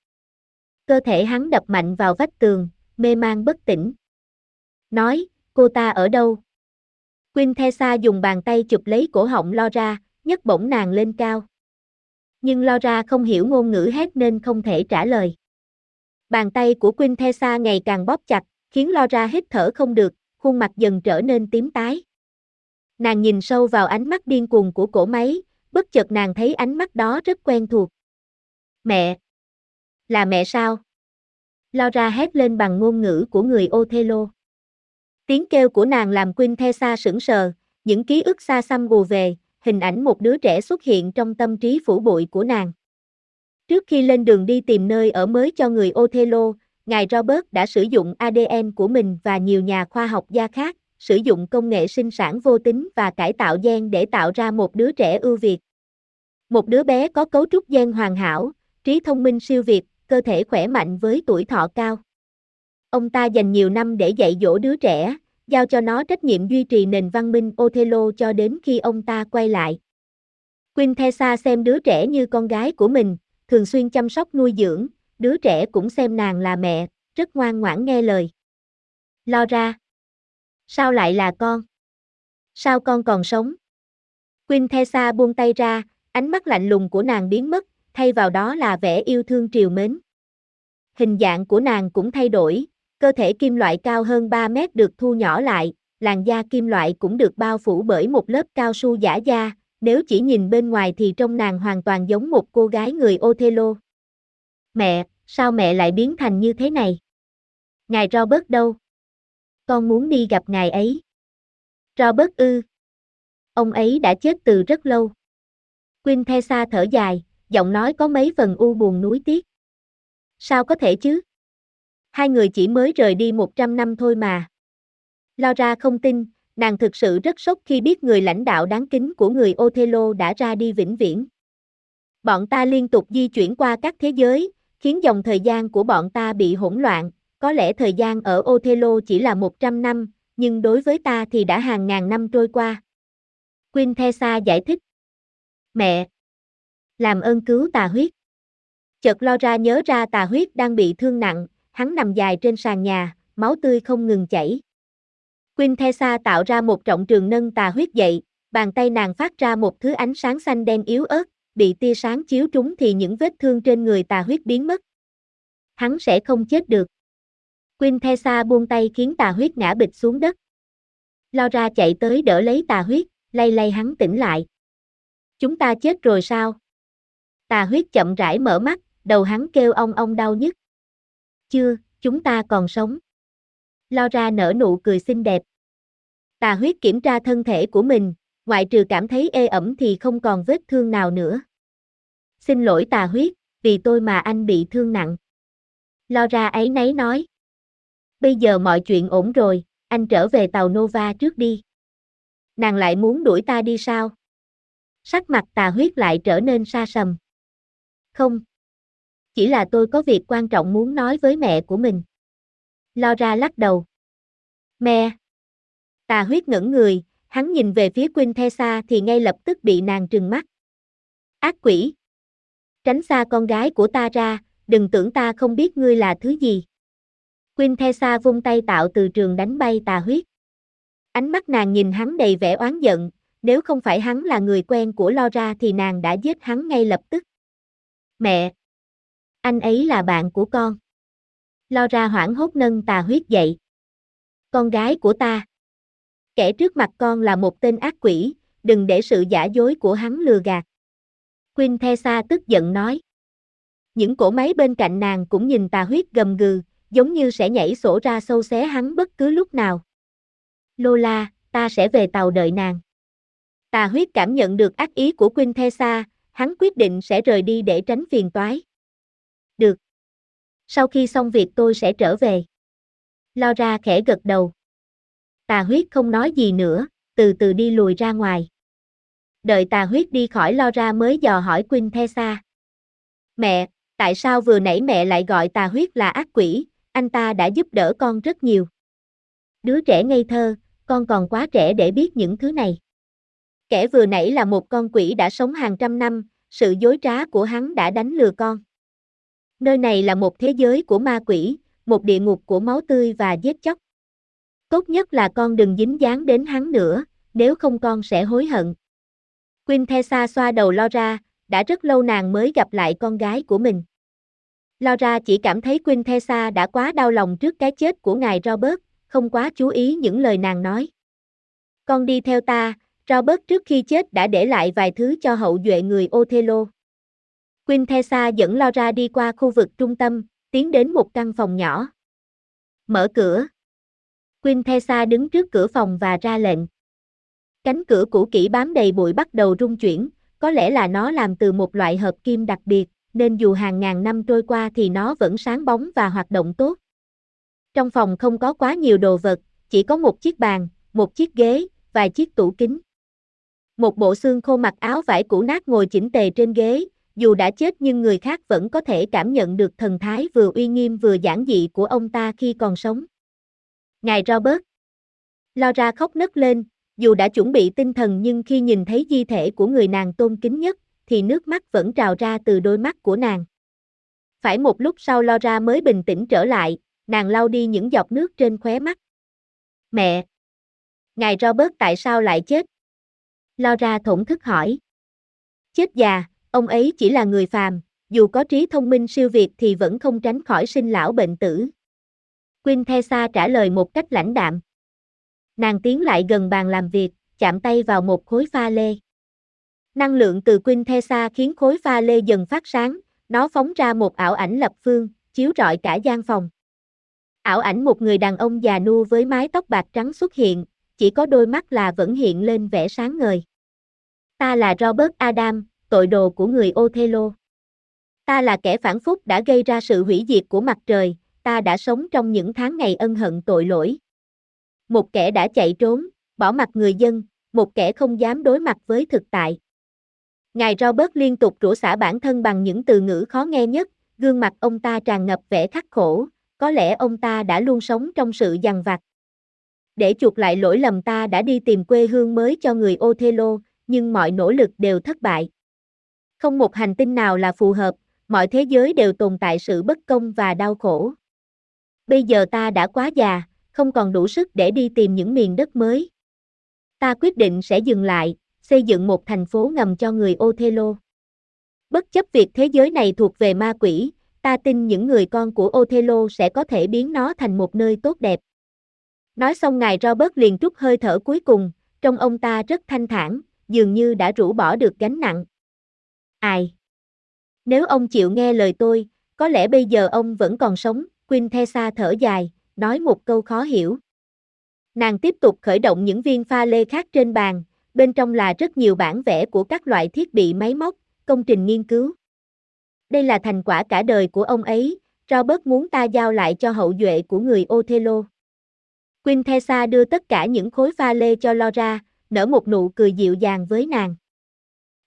Cơ thể hắn đập mạnh vào vách tường, mê man bất tỉnh. Nói, cô ta ở đâu? Quinthesa dùng bàn tay chụp lấy cổ họng Laura, nhấc bổng nàng lên cao. Nhưng Laura không hiểu ngôn ngữ hét nên không thể trả lời. Bàn tay của Quinthesa ngày càng bóp chặt, khiến Laura hít thở không được, khuôn mặt dần trở nên tím tái. Nàng nhìn sâu vào ánh mắt điên cuồng của cổ máy, bất chợt nàng thấy ánh mắt đó rất quen thuộc. Mẹ! Là mẹ sao? Laura hét lên bằng ngôn ngữ của người Othello. Tiếng kêu của nàng làm Quinthesa sững sờ, những ký ức xa xăm gù về, hình ảnh một đứa trẻ xuất hiện trong tâm trí phủ bụi của nàng. Trước khi lên đường đi tìm nơi ở mới cho người Othello, ngài Robert đã sử dụng ADN của mình và nhiều nhà khoa học gia khác, sử dụng công nghệ sinh sản vô tính và cải tạo gen để tạo ra một đứa trẻ ưu việt. Một đứa bé có cấu trúc gen hoàn hảo, trí thông minh siêu việt, cơ thể khỏe mạnh với tuổi thọ cao. Ông ta dành nhiều năm để dạy dỗ đứa trẻ, giao cho nó trách nhiệm duy trì nền văn minh Othello cho đến khi ông ta quay lại. Quintessa xem đứa trẻ như con gái của mình, thường xuyên chăm sóc nuôi dưỡng, đứa trẻ cũng xem nàng là mẹ, rất ngoan ngoãn nghe lời. Lo ra. Sao lại là con? Sao con còn sống? Quintessa buông tay ra, ánh mắt lạnh lùng của nàng biến mất, thay vào đó là vẻ yêu thương triều mến. Hình dạng của nàng cũng thay đổi, cơ thể kim loại cao hơn 3 mét được thu nhỏ lại, làn da kim loại cũng được bao phủ bởi một lớp cao su giả da, nếu chỉ nhìn bên ngoài thì trông nàng hoàn toàn giống một cô gái người Othello. Mẹ, sao mẹ lại biến thành như thế này? Ngài Robert đâu? Con muốn đi gặp ngài ấy. Robert ư. Ông ấy đã chết từ rất lâu. Quynh thea sa thở dài, giọng nói có mấy phần u buồn nuối tiếc. Sao có thể chứ? Hai người chỉ mới rời đi 100 năm thôi mà. Laura không tin, nàng thực sự rất sốc khi biết người lãnh đạo đáng kính của người Othello đã ra đi vĩnh viễn. Bọn ta liên tục di chuyển qua các thế giới, khiến dòng thời gian của bọn ta bị hỗn loạn, có lẽ thời gian ở Othello chỉ là 100 năm, nhưng đối với ta thì đã hàng ngàn năm trôi qua. Quintessa giải thích. Mẹ! Làm ơn cứu tà huyết. Chợt lo ra nhớ ra tà huyết đang bị thương nặng, hắn nằm dài trên sàn nhà, máu tươi không ngừng chảy. Quinthesa tạo ra một trọng trường nâng tà huyết dậy, bàn tay nàng phát ra một thứ ánh sáng xanh đen yếu ớt, bị tia sáng chiếu trúng thì những vết thương trên người tà huyết biến mất. Hắn sẽ không chết được. Quinthesa buông tay khiến tà huyết ngã bịch xuống đất. Laura chạy tới đỡ lấy tà huyết, lay lay hắn tỉnh lại. Chúng ta chết rồi sao? Tà huyết chậm rãi mở mắt, đầu hắn kêu ong ong đau nhức. Chưa, chúng ta còn sống. lo ra nở nụ cười xinh đẹp. Tà huyết kiểm tra thân thể của mình, ngoại trừ cảm thấy ê ẩm thì không còn vết thương nào nữa. Xin lỗi tà huyết, vì tôi mà anh bị thương nặng. lo ra ấy nấy nói. Bây giờ mọi chuyện ổn rồi, anh trở về tàu Nova trước đi. Nàng lại muốn đuổi ta đi sao? Sắc mặt tà huyết lại trở nên xa sầm. Không. Chỉ là tôi có việc quan trọng muốn nói với mẹ của mình. Laura lắc đầu. Mẹ. Tà huyết ngẩng người, hắn nhìn về phía Quynh the Sa thì ngay lập tức bị nàng trừng mắt. Ác quỷ. Tránh xa con gái của ta ra, đừng tưởng ta không biết ngươi là thứ gì. Quynh the Sa vung tay tạo từ trường đánh bay tà huyết. Ánh mắt nàng nhìn hắn đầy vẻ oán giận, nếu không phải hắn là người quen của Laura thì nàng đã giết hắn ngay lập tức. Mẹ! Anh ấy là bạn của con. Laura hoảng hốt nâng tà huyết dậy. Con gái của ta. Kẻ trước mặt con là một tên ác quỷ, đừng để sự giả dối của hắn lừa gạt. Quinthesa tức giận nói. Những cổ máy bên cạnh nàng cũng nhìn tà huyết gầm gừ, giống như sẽ nhảy sổ ra sâu xé hắn bất cứ lúc nào. Lola, ta sẽ về tàu đợi nàng. Tà huyết cảm nhận được ác ý của Quinthesa, hắn quyết định sẽ rời đi để tránh phiền toái. Được. Sau khi xong việc tôi sẽ trở về. Laura khẽ gật đầu. Tà huyết không nói gì nữa, từ từ đi lùi ra ngoài. Đợi tà huyết đi khỏi Laura mới dò hỏi Quinthesa. Mẹ, Tại sao vừa nãy mẹ lại gọi tà huyết là ác quỷ, anh ta đã giúp đỡ con rất nhiều. Đứa trẻ ngây thơ, con còn quá trẻ để biết những thứ này. Kẻ vừa nãy là một con quỷ đã sống hàng trăm năm, sự dối trá của hắn đã đánh lừa con. Nơi này là một thế giới của ma quỷ, một địa ngục của máu tươi và giết chóc. Tốt nhất là con đừng dính dáng đến hắn nữa, nếu không con sẽ hối hận. Quintessa xoa đầu Laura, đã rất lâu nàng mới gặp lại con gái của mình. Laura chỉ cảm thấy Quintessa đã quá đau lòng trước cái chết của ngài Robert, không quá chú ý những lời nàng nói. Con đi theo ta, Robert trước khi chết đã để lại vài thứ cho hậu duệ người Othello. Quintessa dẫn Laura đi qua khu vực trung tâm, tiến đến một căn phòng nhỏ. Mở cửa. Quintessa đứng trước cửa phòng và ra lệnh. Cánh cửa cũ kỹ bám đầy bụi bắt đầu rung chuyển, có lẽ là nó làm từ một loại hợp kim đặc biệt, nên dù hàng ngàn năm trôi qua thì nó vẫn sáng bóng và hoạt động tốt. Trong phòng không có quá nhiều đồ vật, chỉ có một chiếc bàn, một chiếc ghế, vài chiếc tủ kính. Một bộ xương khô mặc áo vải cũ nát ngồi chỉnh tề trên ghế, dù đã chết nhưng người khác vẫn có thể cảm nhận được thần thái vừa uy nghiêm vừa giản dị của ông ta khi còn sống. Ngài Robert. Laura khóc nấc lên, dù đã chuẩn bị tinh thần nhưng khi nhìn thấy di thể của người nàng tôn kính nhất, thì nước mắt vẫn trào ra từ đôi mắt của nàng. Phải một lúc sau Laura mới bình tĩnh trở lại, nàng lau đi những giọt nước trên khóe mắt. Mẹ! Ngài Robert tại sao lại chết? Laura thổn thức hỏi. Chết già, ông ấy chỉ là người phàm, dù có trí thông minh siêu việt thì vẫn không tránh khỏi sinh lão bệnh tử. Quinthesa trả lời một cách lãnh đạm. Nàng tiến lại gần bàn làm việc, chạm tay vào một khối pha lê. Năng lượng từ Quinthesa khiến khối pha lê dần phát sáng, nó phóng ra một ảo ảnh lập phương, chiếu rọi cả gian phòng. Ảo ảnh một người đàn ông già nua với mái tóc bạc trắng xuất hiện, chỉ có đôi mắt là vẫn hiện lên vẻ sáng ngời. Ta là Robert Adam, tội đồ của người Othello. Ta là kẻ phản phúc đã gây ra sự hủy diệt của mặt trời, ta đã sống trong những tháng ngày ân hận tội lỗi. Một kẻ đã chạy trốn, bỏ mặt người dân, một kẻ không dám đối mặt với thực tại. Ngài Robert liên tục rủa xả bản thân bằng những từ ngữ khó nghe nhất, gương mặt ông ta tràn ngập vẻ khắc khổ, có lẽ ông ta đã luôn sống trong sự dằn vặt. Để chuộc lại lỗi lầm ta đã đi tìm quê hương mới cho người Othello, nhưng mọi nỗ lực đều thất bại. Không một hành tinh nào là phù hợp, mọi thế giới đều tồn tại sự bất công và đau khổ. Bây giờ ta đã quá già, không còn đủ sức để đi tìm những miền đất mới. Ta quyết định sẽ dừng lại, xây dựng một thành phố ngầm cho người Othello. Bất chấp việc thế giới này thuộc về ma quỷ, ta tin những người con của Othello sẽ có thể biến nó thành một nơi tốt đẹp. Nói xong ngài Robert liền trút hơi thở cuối cùng, trong ông ta rất thanh thản, dường như đã rũ bỏ được gánh nặng. Ai? Nếu ông chịu nghe lời tôi, có lẽ bây giờ ông vẫn còn sống, Quintessa thở dài, nói một câu khó hiểu. Nàng tiếp tục khởi động những viên pha lê khác trên bàn, bên trong là rất nhiều bản vẽ của các loại thiết bị máy móc, công trình nghiên cứu. Đây là thành quả cả đời của ông ấy, Robert muốn ta giao lại cho hậu duệ của người Othello. Quintessa đưa tất cả những khối pha lê cho Laura, nở một nụ cười dịu dàng với nàng.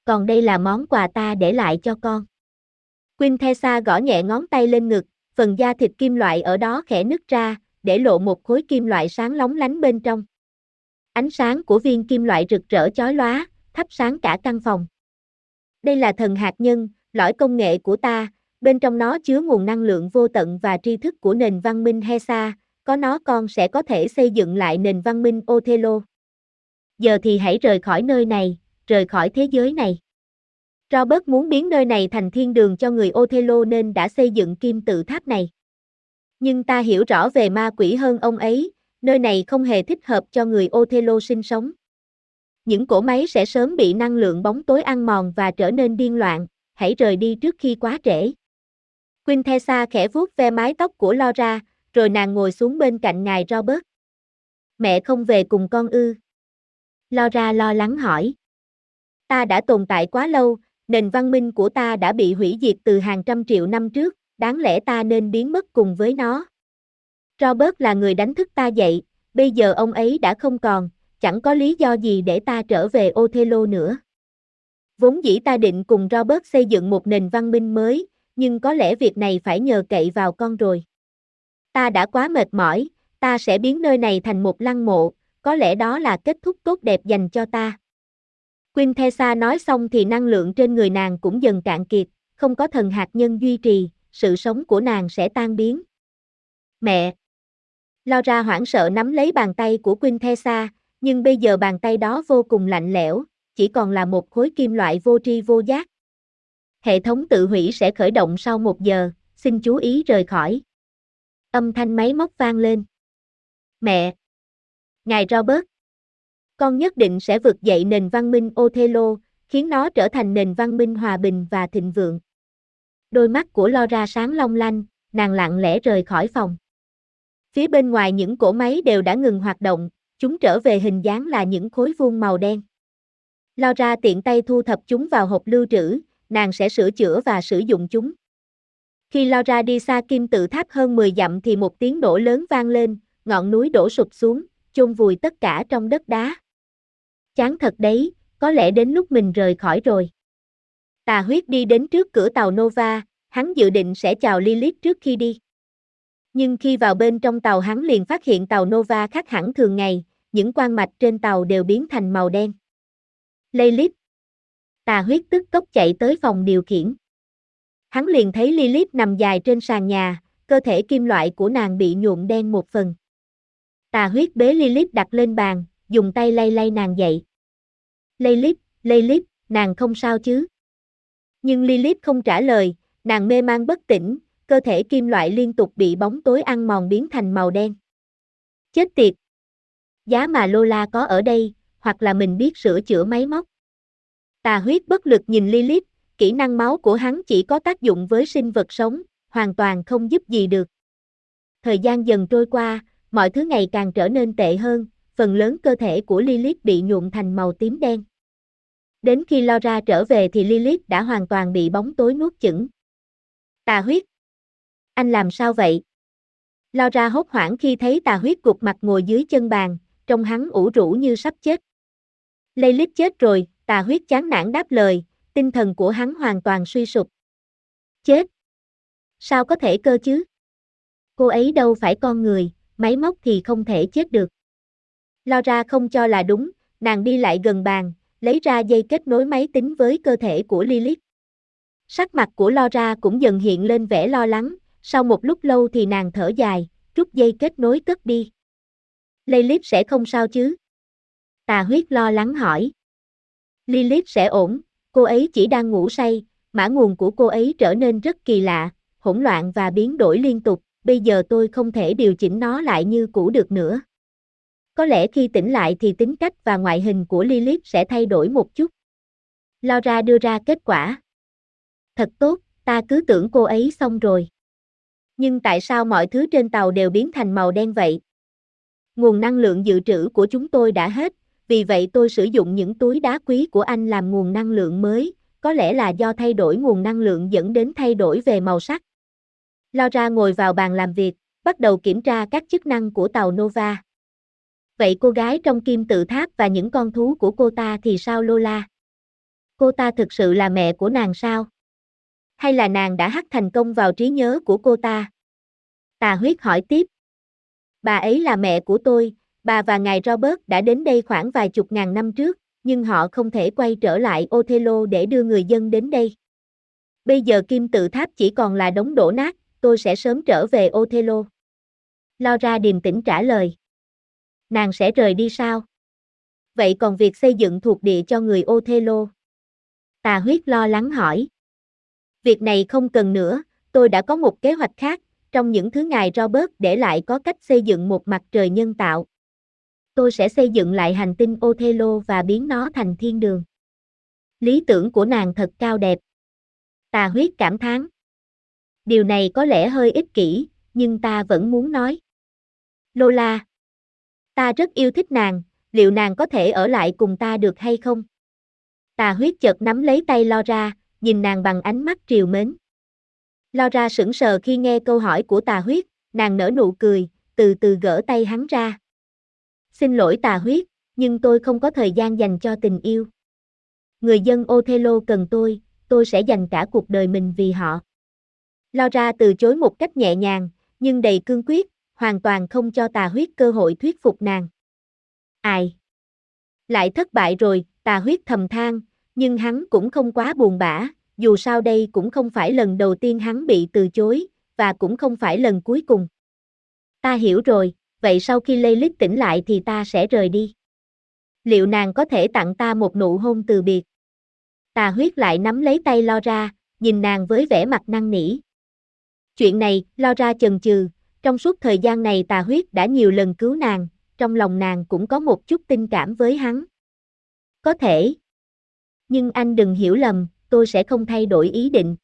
Còn đây là món quà ta để lại cho con. Quintessa gõ nhẹ ngón tay lên ngực, phần da thịt kim loại ở đó khẽ nứt ra, để lộ một khối kim loại sáng lóng lánh bên trong. Ánh sáng của viên kim loại rực rỡ chói lóa, thắp sáng cả căn phòng. Đây là thần hạt nhân, lõi công nghệ của ta, bên trong nó chứa nguồn năng lượng vô tận và tri thức của nền văn minh Hesa, có nó con sẽ có thể xây dựng lại nền văn minh Othello. Giờ thì hãy rời khỏi nơi này, rời khỏi thế giới này. Robert muốn biến nơi này thành thiên đường cho người Othello nên đã xây dựng kim tự tháp này. Nhưng ta hiểu rõ về ma quỷ hơn ông ấy, nơi này không hề thích hợp cho người Othello sinh sống. Những cỗ máy sẽ sớm bị năng lượng bóng tối ăn mòn và trở nên điên loạn, hãy rời đi trước khi quá trễ. Quintessa khẽ vuốt ve mái tóc của Laura, rồi nàng ngồi xuống bên cạnh ngài Robert. Mẹ không về cùng con ư? Laura lo lắng hỏi. Ta đã tồn tại quá lâu, nền văn minh của ta đã bị hủy diệt từ hàng trăm triệu năm trước, đáng lẽ ta nên biến mất cùng với nó. Robert là người đánh thức ta dậy, bây giờ ông ấy đã không còn, chẳng có lý do gì để ta trở về Othello nữa. Vốn dĩ ta định cùng Robert xây dựng một nền văn minh mới, nhưng có lẽ việc này phải nhờ cậy vào con rồi. Ta đã quá mệt mỏi, ta sẽ biến nơi này thành một lăng mộ, có lẽ đó là kết thúc tốt đẹp dành cho ta. Quintessa nói xong thì năng lượng trên người nàng cũng dần cạn kiệt, không có thần hạt nhân duy trì, sự sống của nàng sẽ tan biến. Mẹ! Laura hoảng sợ nắm lấy bàn tay của Quintessa, nhưng bây giờ bàn tay đó vô cùng lạnh lẽo, chỉ còn là một khối kim loại vô tri vô giác. Hệ thống tự hủy sẽ khởi động sau một giờ, xin chú ý rời khỏi. Âm thanh máy móc vang lên. Mẹ! Ngài Robert! Con nhất định sẽ vực dậy nền văn minh Othello, khiến nó trở thành nền văn minh hòa bình và thịnh vượng. Đôi mắt của Laura sáng long lanh, nàng lặng lẽ rời khỏi phòng. Phía bên ngoài những cỗ máy đều đã ngừng hoạt động, chúng trở về hình dáng là những khối vuông màu đen. Laura tiện tay thu thập chúng vào hộp lưu trữ, nàng sẽ sửa chữa và sử dụng chúng. Khi Laura đi xa kim tự tháp hơn 10 dặm thì một tiếng nổ lớn vang lên, ngọn núi đổ sụp xuống, chôn vùi tất cả trong đất đá. Chán thật đấy, có lẽ đến lúc mình rời khỏi rồi. Tà huyết đi đến trước cửa tàu Nova, hắn dự định sẽ chào Lilith trước khi đi. Nhưng khi vào bên trong tàu hắn liền phát hiện tàu Nova khác hẳn thường ngày, những quan mạch trên tàu đều biến thành màu đen. Lilith. Tà huyết tức tốc chạy tới phòng điều khiển. Hắn liền thấy Lilith nằm dài trên sàn nhà, cơ thể kim loại của nàng bị nhuộm đen một phần. Tà huyết bế Lilith đặt lên bàn, dùng tay lay lay nàng dậy. Lilith, Lilith, nàng không sao chứ? Nhưng Lilith không trả lời, nàng mê man bất tỉnh, cơ thể kim loại liên tục bị bóng tối ăn mòn biến thành màu đen. Chết tiệt! Giá mà Lola có ở đây, hoặc là mình biết sửa chữa máy móc. Tà huyết bất lực nhìn Lilith, kỹ năng máu của hắn chỉ có tác dụng với sinh vật sống, hoàn toàn không giúp gì được. Thời gian dần trôi qua, mọi thứ ngày càng trở nên tệ hơn, phần lớn cơ thể của Lilith bị nhuộm thành màu tím đen. Đến khi Laura trở về thì Lilith đã hoàn toàn bị bóng tối nuốt chửng. Tà huyết. Anh làm sao vậy? Laura hốt hoảng khi thấy tà huyết gục mặt ngồi dưới chân bàn, trông hắn ủ rũ như sắp chết. Lilith chết rồi, tà huyết chán nản đáp lời, tinh thần của hắn hoàn toàn suy sụp. Chết! Sao có thể cơ chứ? Cô ấy đâu phải con người, máy móc thì không thể chết được. Laura không cho là đúng, nàng đi lại gần bàn, lấy ra dây kết nối máy tính với cơ thể của Lilith. Sắc mặt của Laura cũng dần hiện lên vẻ lo lắng, sau một lúc lâu thì nàng thở dài, rút dây kết nối cất đi. Lilith sẽ không sao chứ? Tà huyết lo lắng hỏi. Lilith sẽ ổn, cô ấy chỉ đang ngủ say, mã nguồn của cô ấy trở nên rất kỳ lạ, hỗn loạn và biến đổi liên tục, bây giờ tôi không thể điều chỉnh nó lại như cũ được nữa. Có lẽ khi tỉnh lại thì tính cách và ngoại hình của Lilith sẽ thay đổi một chút. Laura đưa ra kết quả. Thật tốt, ta cứ tưởng cô ấy xong rồi. Nhưng tại sao mọi thứ trên tàu đều biến thành màu đen vậy? Nguồn năng lượng dự trữ của chúng tôi đã hết, vì vậy tôi sử dụng những túi đá quý của anh làm nguồn năng lượng mới, có lẽ là do thay đổi nguồn năng lượng dẫn đến thay đổi về màu sắc. Laura ngồi vào bàn làm việc, bắt đầu kiểm tra các chức năng của tàu Nova. Vậy cô gái trong kim tự tháp và những con thú của cô ta thì sao Lola? Cô ta thực sự là mẹ của nàng sao? Hay là nàng đã hắt thành công vào trí nhớ của cô ta? Tà huyết hỏi tiếp. Bà ấy là mẹ của tôi, bà và ngài Robert đã đến đây khoảng vài chục ngàn năm trước, nhưng họ không thể quay trở lại Othello để đưa người dân đến đây. Bây giờ kim tự tháp chỉ còn là đống đổ nát, tôi sẽ sớm trở về Othello. Laura điềm tĩnh trả lời. Nàng sẽ rời đi sao? Vậy còn việc xây dựng thuộc địa cho người Othello? Tà huyết lo lắng hỏi. Việc này không cần nữa, tôi đã có một kế hoạch khác, trong những thứ ngài Robert để lại có cách xây dựng một mặt trời nhân tạo. Tôi sẽ xây dựng lại hành tinh Othello và biến nó thành thiên đường. Lý tưởng của nàng thật cao đẹp. Tà huyết cảm thán. Điều này có lẽ hơi ích kỷ, nhưng ta vẫn muốn nói. Lola. Ta rất yêu thích nàng, liệu nàng có thể ở lại cùng ta được hay không? Tà huyết chợt nắm lấy tay Laura, nhìn nàng bằng ánh mắt triều mến. Laura sững sờ khi nghe câu hỏi của tà huyết, nàng nở nụ cười, từ từ gỡ tay hắn ra. Xin lỗi tà huyết, nhưng tôi không có thời gian dành cho tình yêu. Người dân Othello cần tôi, tôi sẽ dành cả cuộc đời mình vì họ. Laura từ chối một cách nhẹ nhàng, nhưng đầy cương quyết, hoàn toàn không cho tà huyết cơ hội thuyết phục nàng. Ai? Lại thất bại rồi, tà huyết thầm than, nhưng hắn cũng không quá buồn bã, dù sao đây cũng không phải lần đầu tiên hắn bị từ chối, và cũng không phải lần cuối cùng. Ta hiểu rồi, vậy sau khi Laylit tỉnh lại thì ta sẽ rời đi. Liệu nàng có thể tặng ta một nụ hôn từ biệt? Tà huyết lại nắm lấy tay lo ra, nhìn nàng với vẻ mặt năng nỉ. Chuyện này, lo ra chần chừ, trong suốt thời gian này tà huyết đã nhiều lần cứu nàng, trong lòng nàng cũng có một chút tình cảm với hắn. Có thể. Nhưng anh đừng hiểu lầm, tôi sẽ không thay đổi ý định.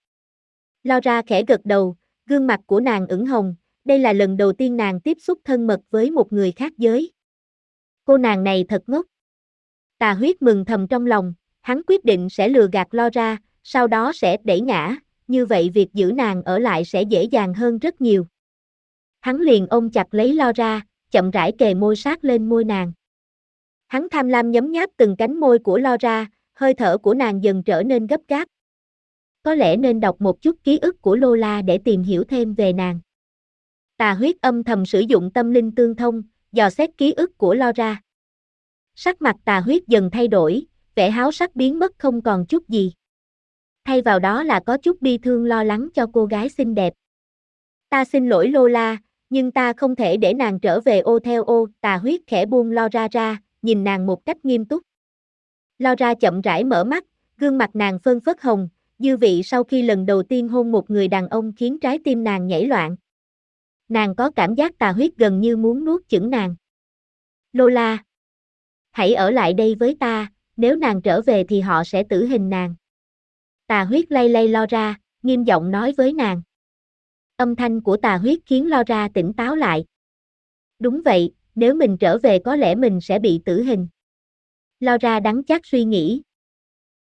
Lo ra khẽ gật đầu, gương mặt của nàng ửng hồng, đây là lần đầu tiên nàng tiếp xúc thân mật với một người khác giới. Cô nàng này thật ngốc. Tà huyết mừng thầm trong lòng, hắn quyết định sẽ lừa gạt lo ra, sau đó sẽ đẩy ngã, như vậy việc giữ nàng ở lại sẽ dễ dàng hơn rất nhiều. Hắn liền ôm chặt lấy lo ra, chậm rãi kề môi sát lên môi nàng. Hắn tham lam nhấm nháp từng cánh môi của lo ra, hơi thở của nàng dần trở nên gấp gáp. Có lẽ nên đọc một chút ký ức của Lola để tìm hiểu thêm về nàng. Tà huyết âm thầm sử dụng tâm linh tương thông, dò xét ký ức của Laura. Sắc mặt tà huyết dần thay đổi, vẻ háo sắc biến mất không còn chút gì. Thay vào đó là có chút bi thương lo lắng cho cô gái xinh đẹp. Ta xin lỗi Lola, nhưng ta không thể để nàng trở về ô theo ô, tà huyết khẽ buông lo ra, ra, nhìn nàng một cách nghiêm túc. Laura chậm rãi mở mắt, gương mặt nàng phơn phớt hồng, dư vị sau khi lần đầu tiên hôn một người đàn ông khiến trái tim nàng nhảy loạn. Nàng có cảm giác tà huyết gần như muốn nuốt chửng nàng. Lola, hãy ở lại đây với ta, nếu nàng trở về thì họ sẽ tử hình nàng. Tà huyết lay lay lo ra, nghiêm giọng nói với nàng. Âm thanh của tà huyết khiến lo ra tỉnh táo lại. Đúng vậy, nếu mình trở về có lẽ mình sẽ bị tử hình. Lo ra đắng chắc suy nghĩ,